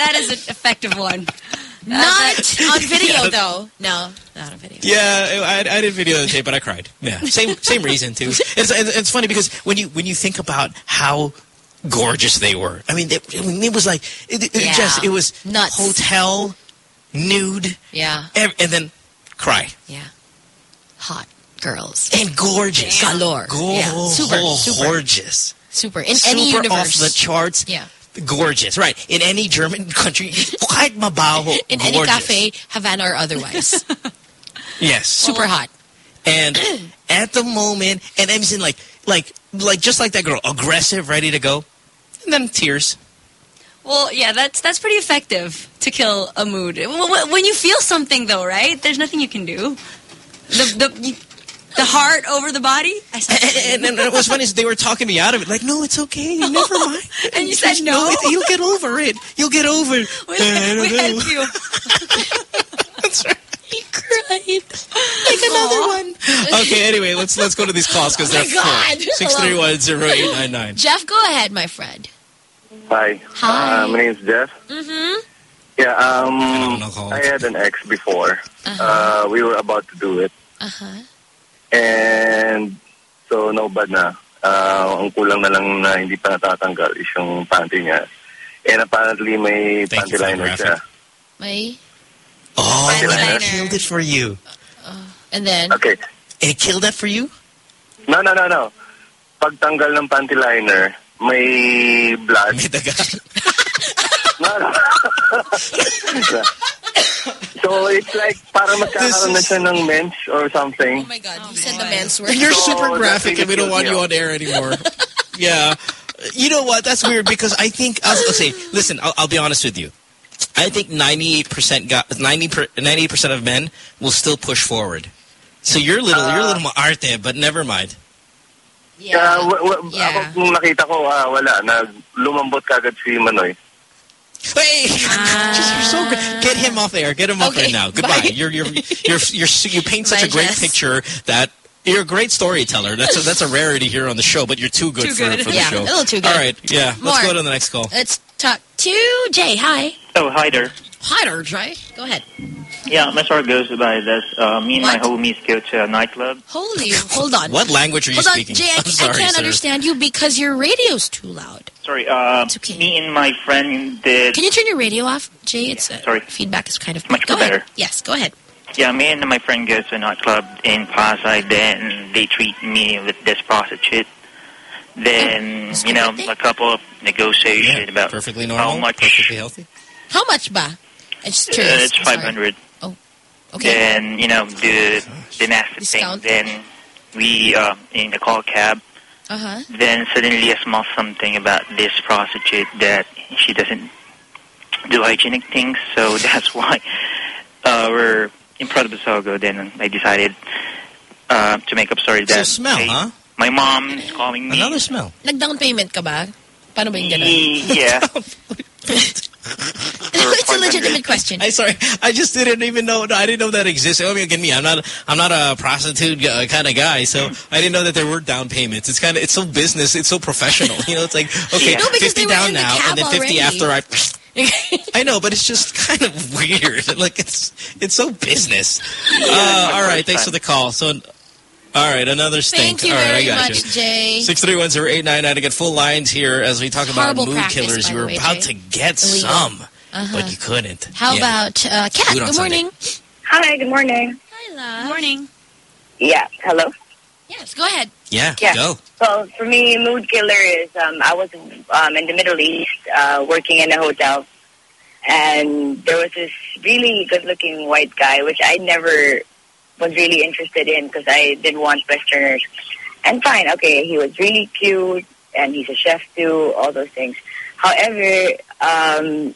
That that that is an effective one. (laughs) Not uh, on video, Yeah. though. No, not on video. Yeah, I, I did video the tape, but I cried. Yeah, same same reason too. It's, it's it's funny because when you when you think about how gorgeous they were, I mean, it, it was like it, it Yeah. just it was Nuts. hotel, nude, Yeah, ev- and then cry yeah. Hot girls. and gorgeous, Galore. Go- Yeah. Super, super. gorgeous, Super. In super any off the charts. Yeah. Gorgeous, right? In any German country, quite mabaho. (laughs) In any cafe, Havana or otherwise. (laughs) Yes, Super hot. And at the moment, and I'm saying like, like, like just like that girl, aggressive, ready to go, and then tears. Well, yeah, that's that's pretty effective to kill a mood. W- w- When you feel something, though, right? There's nothing you can do. The the you, the heart over the body. I said, And, and, and what's funny is they were talking me out of it. Like, no, it's okay. Never (laughs) mind. and you said no. it, you'll get over it. You'll get over it. we, I don't we know. help you. (laughs) That's right. He cried. Like another one. Okay, anyway, let's let's go to these calls because Oh they're God. full. Six three one zero eight nine nine. Jeff, go ahead, my friend. Hi. Hi. Uh, my name's Jeff. Mm-hmm. Yeah, um, don't know how I had an ex before. Uh-huh. Uh, we were about to do it. Uh-huh. And so, no bad na. Uh, ang kulang na lang na hindi pa natatanggal is yung panty niya. And apparently may Thank panty liner graphic. siya. May. Oh, Panty I liner. killed it for you. And then, Okay. It killed that for you? No, no, no, no. Pagtanggal ng panty liner, may blood. May daga. (laughs) No, no. so, So it's like para magkakaroon na siya ng mens or something. Oh my God, you said the man's word. You're So, super graphic and we don't want you on air anymore. (laughs) yeah. You know what? That's weird because I think, I'll, I'll say, listen, I'll, I'll be honest with you. I think 98% got 90 98% of men will still push forward. So you're little, you're a little maarte, but never mind. Yeah. w- w- Ako kung nakita ko, ah, wala. Nag lumambot kagad si Manoy. Hey, (laughs) just, you're so ah. great. Get him off air. Get him off Okay, air now. Goodbye. bye. You're, you're, you're, (laughs) you're, you paint such Bye, a great Jess. picture that you're a great storyteller. That's a, that's a rarity here on the show, but you're too good, Too for, good. for the Yeah, show. a little too good. All right. Yeah. More. Let's go to the next call. Let's talk to Jay. Hi. Oh, hi there. Hi there, Jay. Go ahead. Yeah, my story goes by this. Uh, me and my homies go to a nightclub. Holy, hold on. What language are you Hold on, speaking? Jay. I, sorry, I can't sir. understand you because your radio's too loud. Sorry, uh, me and my friend did. Can you turn your radio off, Jay? It's uh, sorry. feedback is kind of Much go better. ahead. Yes, go ahead. Yeah, me and my friend go to a nightclub in Pasay. Then they treat me with this prostitute. Then you know a couple of negotiation about perfectly how much. perfectly healthy. How much ba? I'm just Uh, it's I'm sorry. five hundred. Oh, okay. Then you know the the master thing. Then we uh, in the call cab. Uh huh. Then suddenly I smell something about this prostitute that she doesn't do hygienic things. So (laughs) that's why uh, we're in front of the Sogo. Then I decided uh, to make up story that So smell, hey, huh? my mom is calling me. Another smell. Nag-down payment ka ba? Paano ba yung ganun? Yeah. (laughs) (laughs) it's a legitimate question. I sorry, I just didn't even know. No, I didn't know that existed. I mean, again, me, I'm not, I'm not a prostitute uh, kind of guy, so I didn't know that there were down payments. It's kind of, it's so business, it's so professional. (laughs) You know, it's like okay, No, fifty down in the now, and then fifty already. after I. (laughs) I know, but it's just kind of (laughs) weird. Like it's, it's so business. Uh, all right, thanks for the call. So, all right, another stink. Thank you all right, very I got much, you. Jay. Six three one zero eight nine nine to get full lines here as we talk about mood practice, killers. You were way, about Jay. to get Illegal. some, Uh-huh. but you couldn't. How Yeah. about uh, Kat? Food on Good Sunday. morning. Hi, good morning. Hi, love. Good morning. Yeah, hello? Yes, go ahead. Yeah, Yeah. go. So for me, mood killer is um, I was um, in the Middle East uh, working in a hotel, and there was this really good-looking white guy, which I never was really interested in because I didn't want Westerners. And fine, okay, he was really cute, and he's a chef too, all those things. However, um,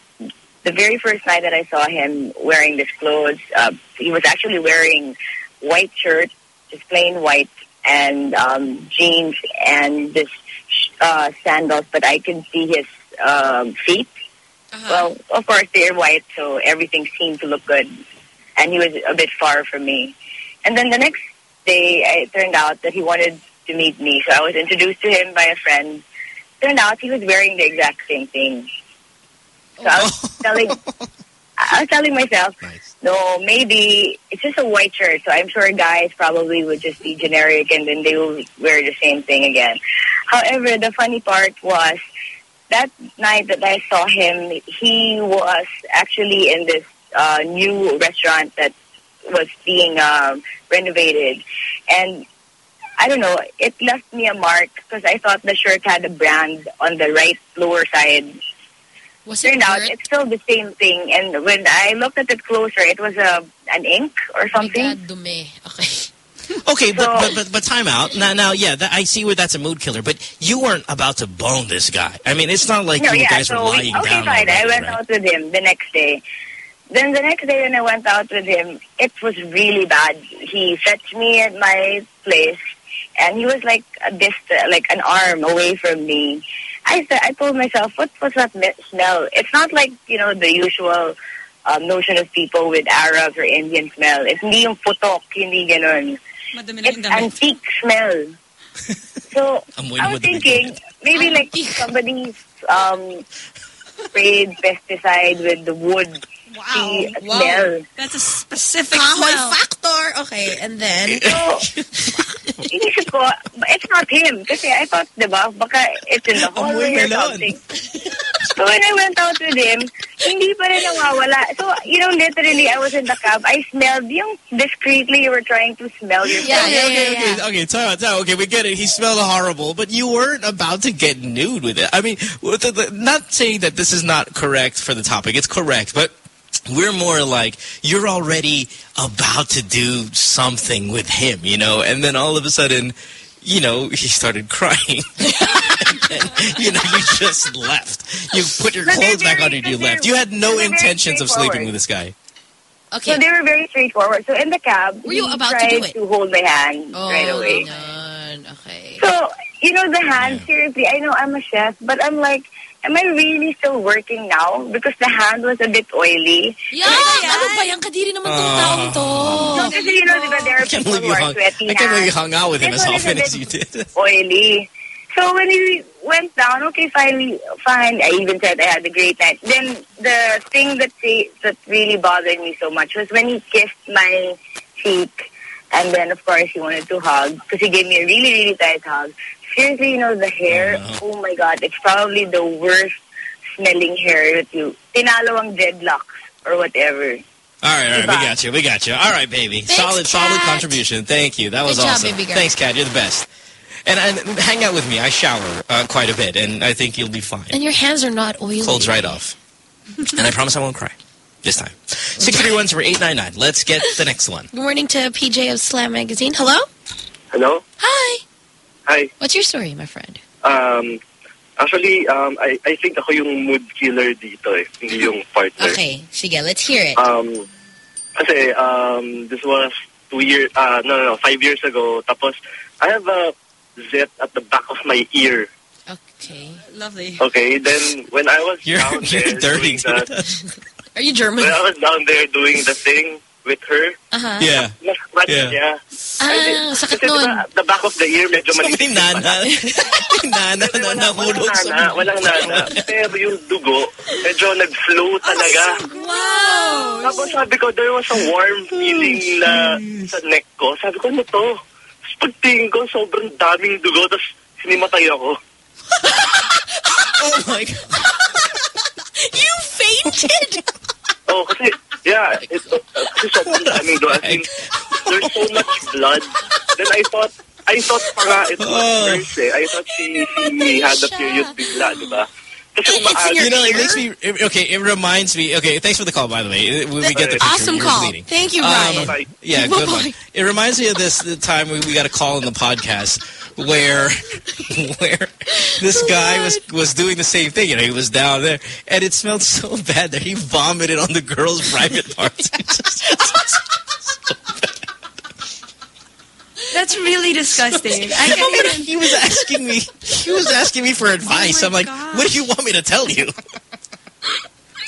the very first night that I saw him wearing this clothes, uh, he was actually wearing white shirt, just plain white, and um, jeans and this uh, sandals, but I can see his um, feet. Well, of course they're white, so everything seemed to look good, and he was a bit far from me. And then the next day, it turned out that he wanted to meet me, so I was introduced to him by a friend. Turned out he was wearing the exact same thing. So I was telling, I was telling myself, no, maybe it's just a white shirt. So I'm sure guys probably would just be generic and then they will wear the same thing again. However, the funny part was that night that I saw him, he was actually in this uh, new restaurant that was being um, renovated. And I don't know, it left me a mark because I thought the shirt had a brand on the right lower side. Was Turned out it's still the same thing. And when I looked at it closer, it was a an ink or something. Dumi. Okay. (laughs) Okay, but, but but but time out. Now now yeah, that, I see where that's a mood killer. But you weren't about to bone this guy. I mean, it's not like no, you yeah, guys so were we- lying okay, down. fine. I went right? out with him the next day. Then the next day when I went out with him, it was really bad. He fetched me at my place, and he was like a dist- like an arm away from me. I said, I told myself, what was that me- smell? It's not like you know the usual um, notion of people with Arabs or Indian smell. It's hindi yung putok, hindi ganun. It's antique smell. So (laughs) I was with the big thinking maybe like somebody's um, sprayed pesticide with the wood wow, wow. smell. That's a specific Kahoy smell. factor. Okay, and then... So, inisip ko, it's not him. Kasi I thought, di ba, baka it's in the hallway or something. So when I went out with him, hindi pa rin nawawala. So, you know, literally, I was in the cab. I smelled yung discreetly you were trying to smell yourself. okay, okay, okay, okay. Time out, time out. Okay, we get it. He smelled horrible, but you weren't about to get nude with it. I mean, with the, the, not saying that this is not correct for the topic. It's correct, but We're more like you're already about to do something with him, you know, and then all of a sudden, you know, (laughs) he started crying. and (laughs) then, you know, you just left. You put your No, they're clothes back very- on and you left. You had no intentions of sleeping with this guy. Okay. So they were very straightforward. So in the cab, Were you he about to do it? to hold my hand Oh, right away. ganun. Okay. So, you know, the hand, seriously, I know I'm a chef, but I'm like, am I really still working now? Because the hand was a bit oily. Yeah, ano ba yan? Kadiri naman tong Ah. taong to. No, kasi, you know, diba, there are I can't people believe who you are hung, sweaty I can't believe you hung out with him as one is a often as you did. (laughs) oily. So when we went down, okay, fine, fine. I even said I had a great night. Then the thing that say, that really bothered me so much was when he kissed my cheek, and then of course he wanted to hug because he gave me a really really tight hug. Seriously, you know the hair. Oh my god, it's probably the worst smelling hair that you. Tinalo ang dreadlocks or whatever. All right, all right, we got you, we got you. All right, baby, Thanks, solid, solid contribution. Thank you. That was Good job, awesome. baby girl. Thanks, Kat. You're the best. And, and hang out with me. I shower uh, quite a bit, and I think you'll be fine. And your hands are not oily. Clothes right off. (laughs) and I promise I won't cry this time. Six three one zero eight nine nine. Let's get the next one. Good morning to PJ of Slam Magazine. Hello? Hello? Hi. Hi. What's your story, my friend? Um, actually, um, I, I think ako yung mood killer dito eh, hindi (laughs) yung partner. Okay, sige, let's hear it. Um, kasi, um, this was two years, uh, no, no, no, five years ago. Tapos, I have a zit at the back of my ear. Okay. Lovely. Okay, then when I was You're, down you're there dirty. doing that, (laughs) Are you German? when I was down there doing the thing with her, Uh-huh. Yeah. nascratch Yeah. niya. Ah, sakit Kasi nun. diba, the back of the ear, medyo So maliit. may nana. (laughs) May nana na nahulog Walang sa nana, walang nana. Pero yung dugo, medyo nag-flow talaga. Wow! Tapos sabi ko, there was a warm feeling na sa neck ko. Sabi ko, ano to? Tapos pagtingin ko, sobrang daming dugo. Tapos sinimatay ako. (laughs) Oh my God. You fainted! Oh, kasi, yeah, it's uh, kasi sobrang daming dugo. As in, there's so much blood. Then I thought, I thought pa nga, it was Oh. nurse eh. I thought she, she had a period bigla, di ba? Kasi umaagos You know, it makes me. it- Okay, it reminds me. Okay, thanks for the call, by the way. We, we get the picture. Awesome You're call. bleeding. Thank you, Um, Ryan. Bye-bye. Yeah, (laughs) good one. It reminds me of this the time we, we got a call in the podcast where (laughs) where this oh guy was was doing the same thing. You know, he was down there, and it smelled so bad that he vomited on the girl's private parts. (laughs) That's really disgusting. (laughs) I can't even... He was asking me. He was asking me for oh advice. Oh I'm like, gosh. what do you want me to tell you?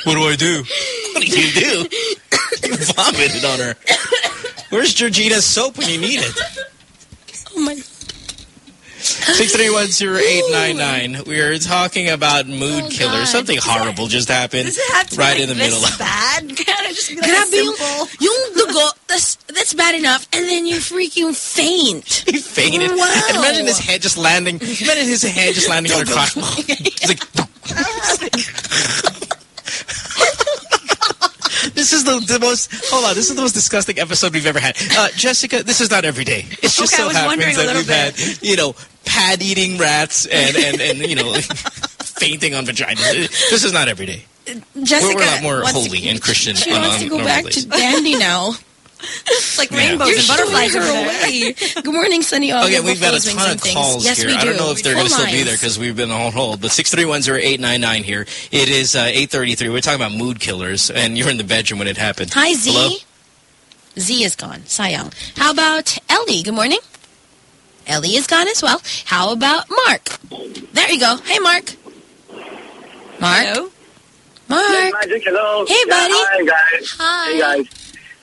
What do I do? What do you do? you vomited on her. Where's Georgina's soap when you need it? Oh my God. 6310899. We are talking about mood oh, killers. Something horrible just happened right in the middle of bad. (laughs) Can I just be like simple? yung, dugo, that's, that's bad enough, and then you freaking faint. (laughs) He fainted. Wow. And imagine his head just landing. Imagine his head just landing on the crotch. It's like... (laughs) This is the, the most, hold on, this is the most disgusting episode we've ever had. Uh, Jessica, this is not every day. It's just okay, so happens that we've bit. had, you know, pad eating rats and and and you know, (laughs) fainting on vaginas. This is not every day. Jessica we're, we're a lot more holy to, and Christian. She wants to go back days. to dandy now. Like Yeah. rainbows You're and butterflies shooing over her there. away. Good morning, Sunny. All Okay, we've got a buffaloes, wings, ton of calls yes, here. we do. I don't know if they're going to still be there because we've been on hold. But 6310899 here. It is uh, 833. We're talking about mood killers, and you're in the bedroom when it happened. Hi, Z. Hello? Z is gone. Sayang. How about Ellie? Good morning. Ellie is gone as well. How about Mark? There you go. Hey, Mark. Mark. Hello? Mark. Hey, Magic, hello. Hey, Yeah, buddy. hi, guys. Hi. Hey, guys.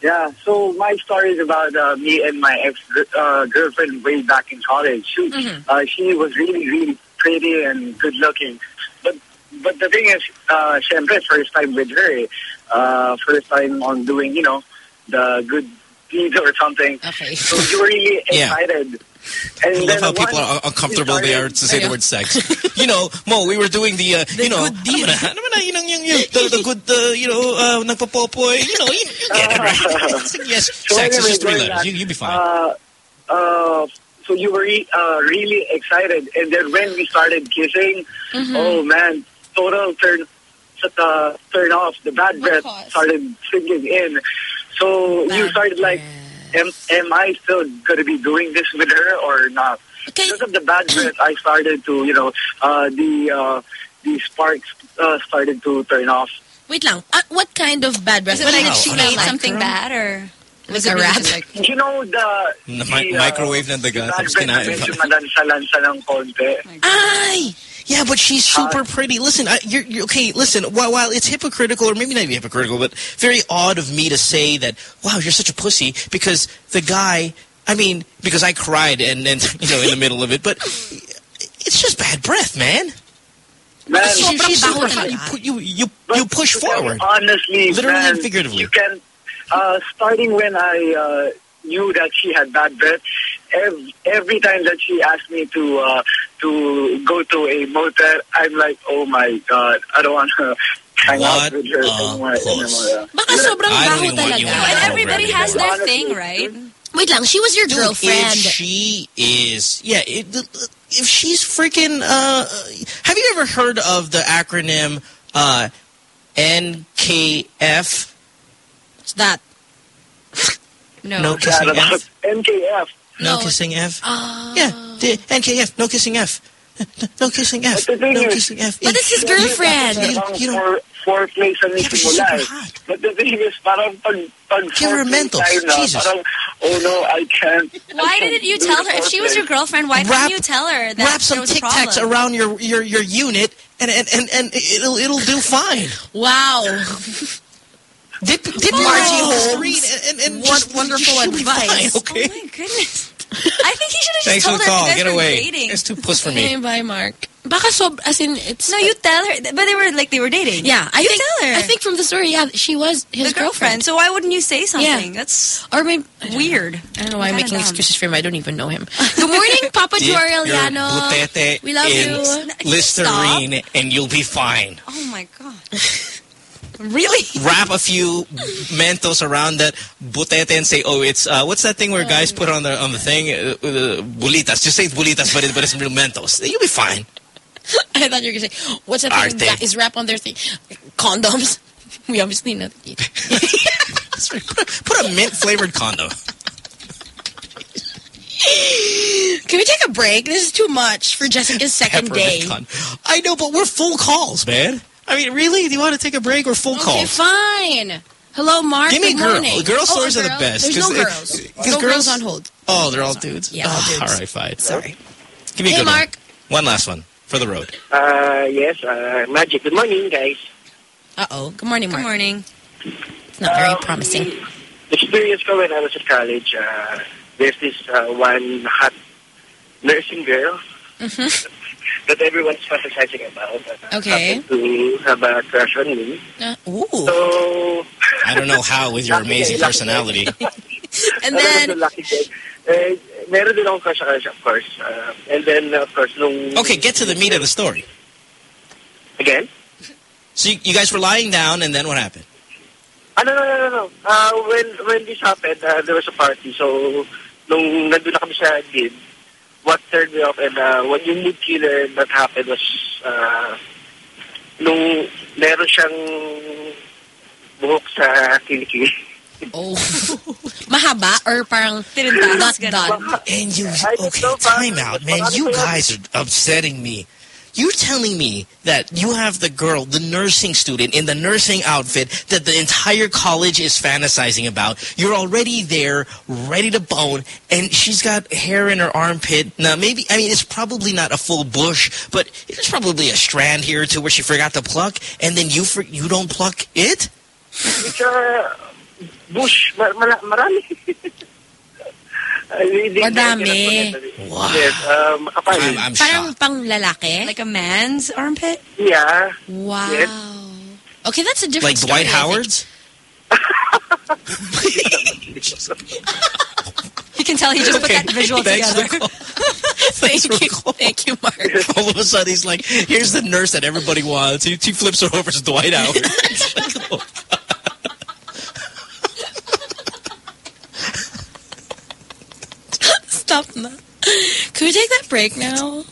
Yeah, so my story is about uh, me and my ex uh, girlfriend way back in college. She, Mhm. uh, she was really, really pretty and good looking. But but the thing is, uh, syempre, first time with her, uh, first time on doing, you know, the good deeds or something. Okay. So you were really (laughs) Yeah. Excited. I love how once people are uncomfortable they are to say the word sex. (laughs) you know, Mo, we were doing the, uh, you know, ano ba na, ano ba na, yun ang- yung, yung, the, the good, uh, you know, uh, nagpapopoy, you know, you, you get it, right? (laughs) (laughs) It's like, yes, So sex is just three letters. back, You, you'll be fine. Uh, uh, so you were uh, really excited, and then when we started kissing, Mm-hmm. oh man, total turn. at the turn off, the bad breath started sinking in. So you started like, am, am I still going to be doing this with her or not? Because of the bad breath, I started to, you know, uh, the uh, the sparks uh, started to turn off. Wait lang. Uh, what kind of bad breath? Was it What like did she smell ate like? something bad or Was it a rat? You know, the... Mi- the, uh, microwave na daga. bad Tapos breath na kinain pa. medyo malansa-lansa ng konti. Ay! Yeah, but she's super pretty. Listen, I, you're, you're okay. Listen, while, while it's hypocritical, or maybe not even hypocritical, but very odd of me to say that, wow, you're such a pussy, because the guy, I mean, because I cried and, and (laughs) you know, in the middle of it, but it's just bad breath, man. Man, She- she's super super- you, pu- you, you, you push you forward. Honestly, Literally man, and figuratively. You can, uh, starting when I uh, knew that she had bad breath, every, every time that she asked me to uh, to go to a motel, I'm like, oh my god, I don't want to (laughs) hang out with her anymore. anymore. Baka sobrang I don't baho even want you talaga. on that And everybody program has anymore. their thing, right? Wait lang, she was your Dude, girlfriend. If she is, yeah, it, if she's freaking, uh, have you ever heard of the acronym uh, NKF? What's that? (laughs) No. No kissing Yeah, F? NKF. No, kissing F? yeah, the NKF, no kissing F. No kissing F. But the thing No is- kissing F. But it's his girlfriend. Parang for, for place ang nagsimula. But the thing is, parang pag, pag Give her a foreplay na, Jesus. Parang, oh no, I can't. Why didn't you tell her? If she was your girlfriend, why Wrap- didn't you tell her that Wrap some there was a Tic Tacs around your, your, your unit and, and, and, and it'll, it'll do fine. Wow. (laughs) Dip, dip your Margie arm in the Holmes. screen and, and, and What just, wonderful she'll advice. Fine, okay? Oh my goodness. I think he should have Thanks just for told her call. if Get away. dating. It's too puss for Okay, me. bye, Mark. Baka sob, as in, it's... No, you tell her. But they were like they were dating. Yeah, I you think, tell her. I think from the story, yeah, she was his the girlfriend. So why wouldn't you say something? Yeah. That's Or maybe... weird. I don't know why I'm making dumb. excuses for him. I don't even know him. (laughs) Good morning, Papa Dip Jory your Aliano. butete We love in you. Listerine and you'll be fine. Oh my god. (laughs) really? (laughs) Wrap a few Mentos around that butete and say, oh, it's, uh, what's that thing where guys put on the on the thing? Uh, uh, bulitas. Just say it's bulitas, but, it, but it's real Mentos. You'll be fine. (laughs) I thought you were going to say, what's that thing that is wrapped on their thing? Condoms. (laughs) We obviously know. that. Right. Put a, put a mint-flavored condom. Can we take a break? This is too much for Jessica's second Peppermint day. I know, but we're full calls, man. I mean, really? Do you want to take a break or full call? Okay, calls? fine. Hello, Mark. Give me a Good girl. morning. Girl Oh, stories are the best. There's no 'cause it- girls. (laughs) 'cause No girls girls- on hold. Oh, they're all dudes? Yeah, all Oh, dudes. All right, fine. Sorry. Give me a Hey, good one. Mark. One last one for the road. Uh, yes, uh, Magic. Good morning, guys. Uh-oh. Good morning, Mark. Good morning. It's not very promising. Experience ko when I was at college, uh, there's this uh, one hot nursing girl Mm-hmm. That everyone's fantasizing about. Okay. happened to have a crush on me. Uh, ooh. So, I don't know how with your amazing Lucky. personality. (laughs) And then, a lucky girl. Eh, meron din akong crush sa kanya, of course. Uh, and then, of course, nung... Okay, get to the meat of the story. Again? So you, you guys were lying down, and then what happened? Ah, no, no, no, no, no. Uh, when, when this happened, uh, there was a party. So, nung nandun na kami sa gig, what turned me off and uh, what yung mood killer that happened was uh, nung meron siyang buhok sa kilikili. oh. Mahaba or parang dot dot? And you, okay, time out, man. You guys are upsetting me. You're telling me that you have the girl, the nursing student in the nursing outfit that the entire college is fantasizing about. You're already there, ready to bone, and she's got hair in her armpit. Now, maybe, I mean, it's probably not a full bush, but it's probably a strand here or two where she forgot to pluck, and then you for, you don't pluck it? It's a bush. Mar mara marami. (laughs) Madami. Wow. Yes, um, makapal. I'm, I'm Parang shocked. pang lalaki? Like a man's armpit? Yeah. Wow. Yes. Okay, that's a different Like Dwight story, I. Howard's? (laughs) You can tell he just put that visual Thanks for together. the (laughs) Thank you. Thank you, Mark. All of a sudden, he's like, here's the nurse that everybody wants. He, he flips her over to Dwight Howard. (laughs) It's like, oh, Stop na. Can we take that break now?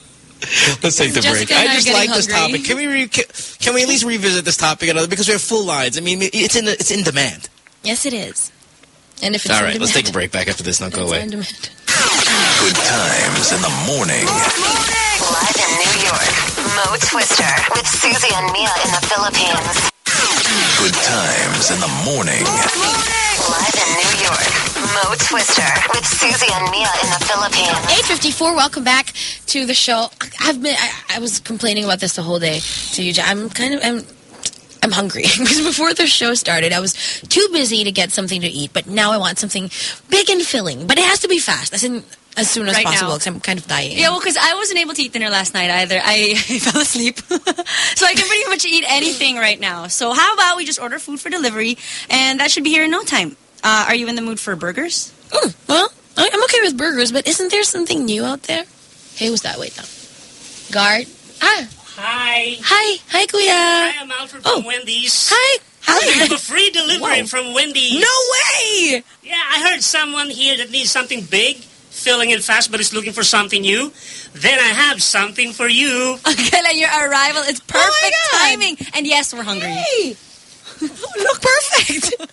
Let's take the break. Jessica and I I just getting like this topic. Can we re can, can we at least revisit this topic another because we have full lines. I mean, it's in it's in demand. Yes, it is. And if it's All on right, let's take a break. Back after this. Now go away. Good times in the morning. Live in New York, Mo Twister with Susie and Mia in the Philippines. Good times in the morning. Live in New York, Mo Twister with Susie and Mia in the Philippines. 854, welcome back to the show. I've been, I, I was complaining about this the whole day to you. I'm kind of, I'm, I'm hungry (laughs) because before the show started, I was too busy to get something to eat, but now I want something big and filling, but it has to be fast, as in as soon as Right possible because I'm kind of dying. Yeah, well, because I wasn't able to eat dinner last night either. I, (laughs) I fell asleep. (laughs) so I can pretty much eat anything right now. So how about we just order food for delivery, and that should be here in no time. Uh, are you in the mood for burgers? Mm, well, I- I'm okay with burgers, but isn't there something new out there? Hey, who's that? Wait, now. Guard. Ah. Hi. Hi. Hi, Kuya. Hi, I'm Alfred from Wendy's. Hi. I have a free delivery Wow. from Wendy's. No way! Yeah, I heard someone here that needs something big, filling it fast, but it's looking for something new. Then I have something for you. Okay, like your arrival is Oh perfect timing. And yes, we're hungry. Hey! (laughs) Look perfect. (laughs)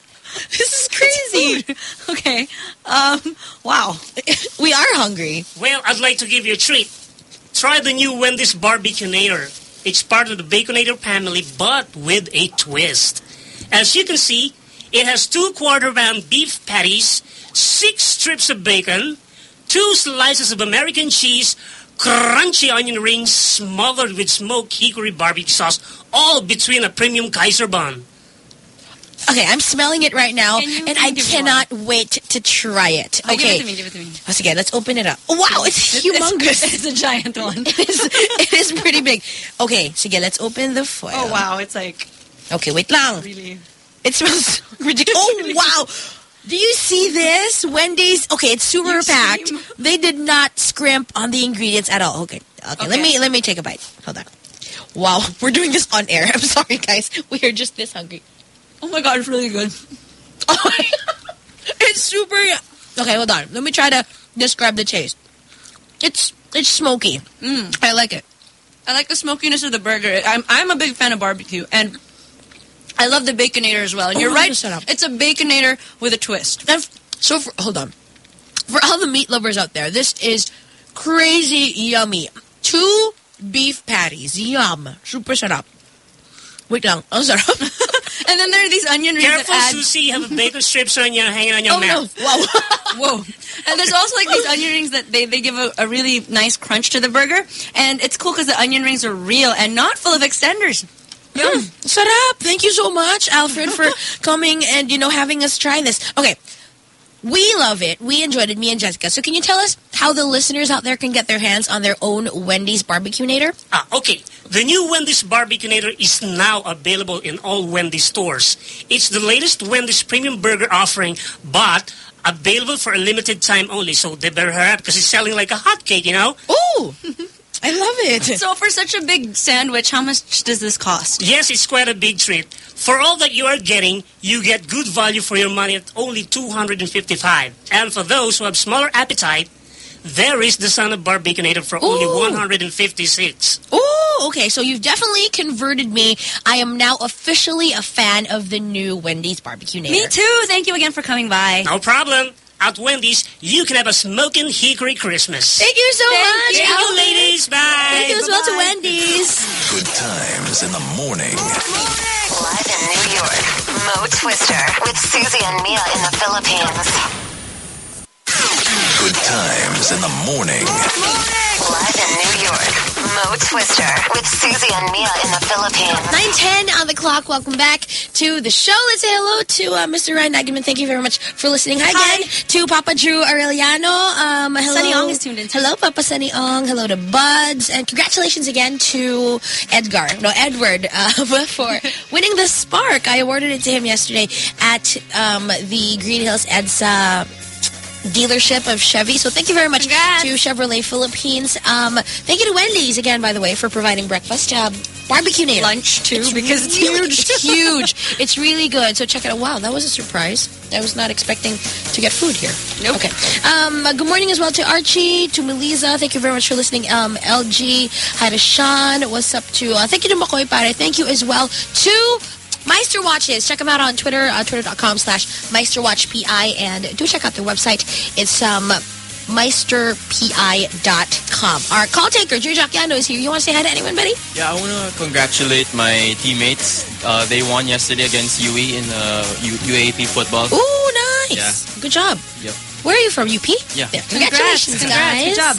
this is crazy. okay. Um, wow. (laughs) we are hungry. Well, I'd like to give you a treat. Try the new Wendy's Barbecuenator. It's part of the Baconator family, but with a twist. As you can see, it has two quarter pound beef patties, six strips of bacon, two slices of American cheese, crunchy onion rings smothered with smoked hickory barbecue sauce, all between a premium Kaiser bun. Okay, I'm smelling it right now, Can and I give me cannot wait to try it. Oh, Okay. Give it to me, give it to me. Once again, let's open it up. Oh, wow, it's humongous. It's, a giant (laughs) one. it, is, it is pretty big. Okay, again, let's open the foil. Oh, wow. It's like, Okay, wait lang. really. It smells (laughs) ridiculous. (laughs) Oh, wow. Do you see this? Wendy's. Okay, it's super You packed. They did not scrimp on the ingredients at all. Okay. Okay, let me let me take a bite. Hold on. Wow, (laughs) we're doing this on air. I'm sorry, guys. We are just this hungry. Oh my god, it's really good. (laughs) Oh it's super. Okay, hold on. Let me try to describe the taste. It's it's smoky. Mm. I like it. I like the smokiness of the burger. I'm I'm a big fan of barbecue, and I love the baconator as well. And Oh, you're right, up. it's a baconator with a twist. So for, hold on. For all the meat lovers out there, this is crazy yummy. Two beef patties. Yum. Super sarap. Wait lang. Oh, sarap. (laughs) And then there are these onion rings Careful, that add. Susie, you have a (laughs) bacon strips on your, hanging on your oh, no. mouth. Wow. (laughs) Whoa! And there's also like these onion rings that they, they give a, a really nice crunch to the burger, and it's cool because the onion rings are real and not full of extenders. Yum. Sarap. Thank you so much, Alfred, for (laughs) coming and, you know, having us try this. Okay. We love it. We enjoyed it, me and Jessica. So can you tell us how the listeners out there can get their hands on their own Wendy's Barbecuenator? Ah, okay. The new Wendy's Barbecuenator is now available in all Wendy's stores. It's the latest Wendy's premium burger offering, but available for a limited time only. So they better hurry up because it's selling like a hotcake, you know? Ooh! (laughs) I love it. So for such a big sandwich, how much does this cost? Yes, it's quite a big treat. For all that you are getting, you get good value for your money at only 255 And for those who have smaller appetite, there is the Son of Barbecuenator for only 156 Oh, okay. So you've definitely converted me. I am now officially a fan of the new Wendy's Barbecue Me too. Thank you again for coming by. No problem. At Wendy's, you can have a smoking hickory Christmas. Thank you so Thank much. Thank you, ladies. Bye. Thank you as well to Wendy's. Good times in the morning. Live in New York, Mo Twister with Susie and Mia in the Philippines. Good times in the morning. Live in New York, Mo Twister with Susie and Mia in the Philippines. 910 on the clock. Welcome back to the show. Let's say hello to uh, Mr. Ryan Eigenmann. Thank you very much for listening. Hi, Hi. again to Papa Drew Aureliano. Um, hello. Sunny Ong is tuned in too. Hello, Papa Sunny Ong. Hello to Buds. And congratulations again to Edgar, no, Edward, uh, (laughs) for (laughs) winning the Spark. I awarded it to him yesterday at um, the Greenhills EDSA dealership of Chevy. So thank you very much to Chevrolet Philippines. Um, thank you to Wendy's again, by the way, for providing breakfast. Uh, Barbecuenator. Lunch, too, because it's huge. It's huge. It's really good. So check it out. Wow, that was a surprise. I was not expecting to get food here. Nope. Okay. Um, uh, good morning as well to Archie, to Melisa. Thank you very much for listening. Um, LG, hi to Sean. What's up to, uh, thank you to Makoy Pare. Thank you as well to Meister Watches. Check them out on Twitter, uh, twitter.com slash MeisterWatchPI. And do check out their website. It's um, MeisterPI.com. Our call taker, Drew Jacquiano, is here. You want to say hi to anyone, buddy? Yeah, I want to congratulate my teammates. Uh, they won yesterday against UE in uh, UAAP football. Ooh, nice. Yeah. Good job. Yep. Where are you from? UP? Yeah. There. Congratulations, Congrats. guys. Good job.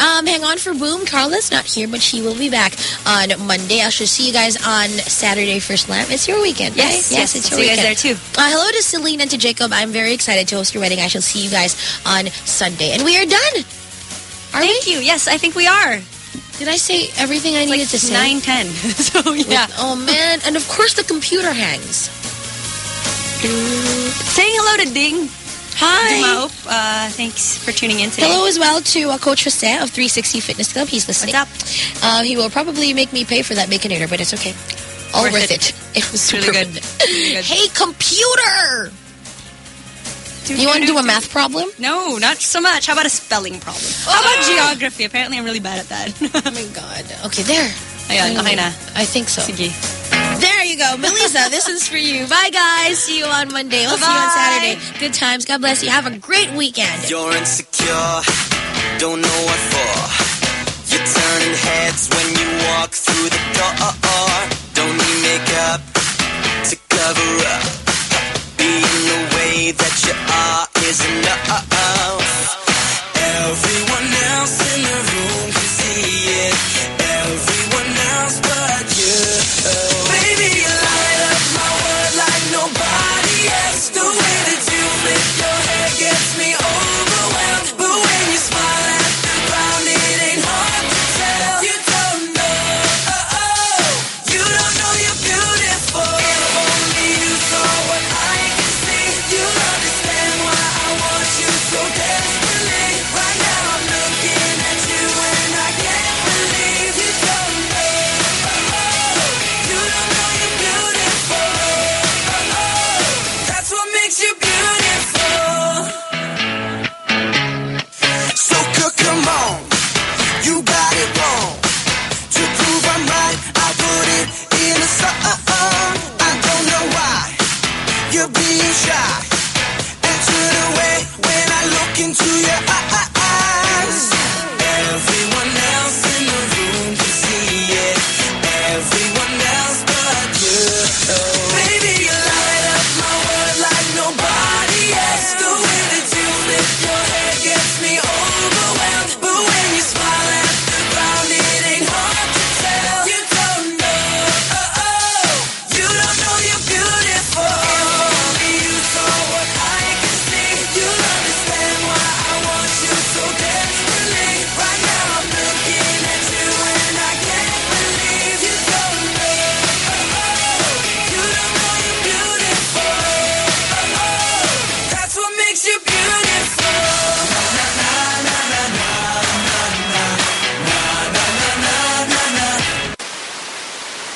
Um, hang on for Boom. Carla's not here, but she will be back on Monday. I should see you guys on Saturday for Slam. It's your weekend, right? Yes, yes. it's See your you guys weekend. there, too. Uh, hello to Celine and to Jacob. I'm very excited to host your wedding. I shall see you guys on Sunday. And we are done. Are Thank you. Yes, I think we are. Did I say everything I needed to say? Nine ten. (laughs) so yeah. With- oh man! And of course the computer hangs. Saying hello to Ding. Hi. Uh, thanks for tuning in today. Hello as well to uh, Coach Jose of 360 Fitness Club. He's listening. What's up? Uh, he will probably make me pay for that Baconator, but it's okay. All Worth worth, it. it. It was Really super good. Really good. Hey, computer! You want to do a math problem? No, not so much. How about a spelling problem? How about geography? Apparently, I'm really bad at that. (laughs) oh my god. Okay, there. Ayan, okay na. I think so. Sige. There you go. Melissa, this is for you. Bye, guys. See you on Monday. We'll Bye. see you on Saturday. Good times. God bless you. Have a great weekend. You're insecure. Don't know what for. You're turning heads when you walk through the door. Don't need makeup to cover up. Being the way that you are is enough. Everyone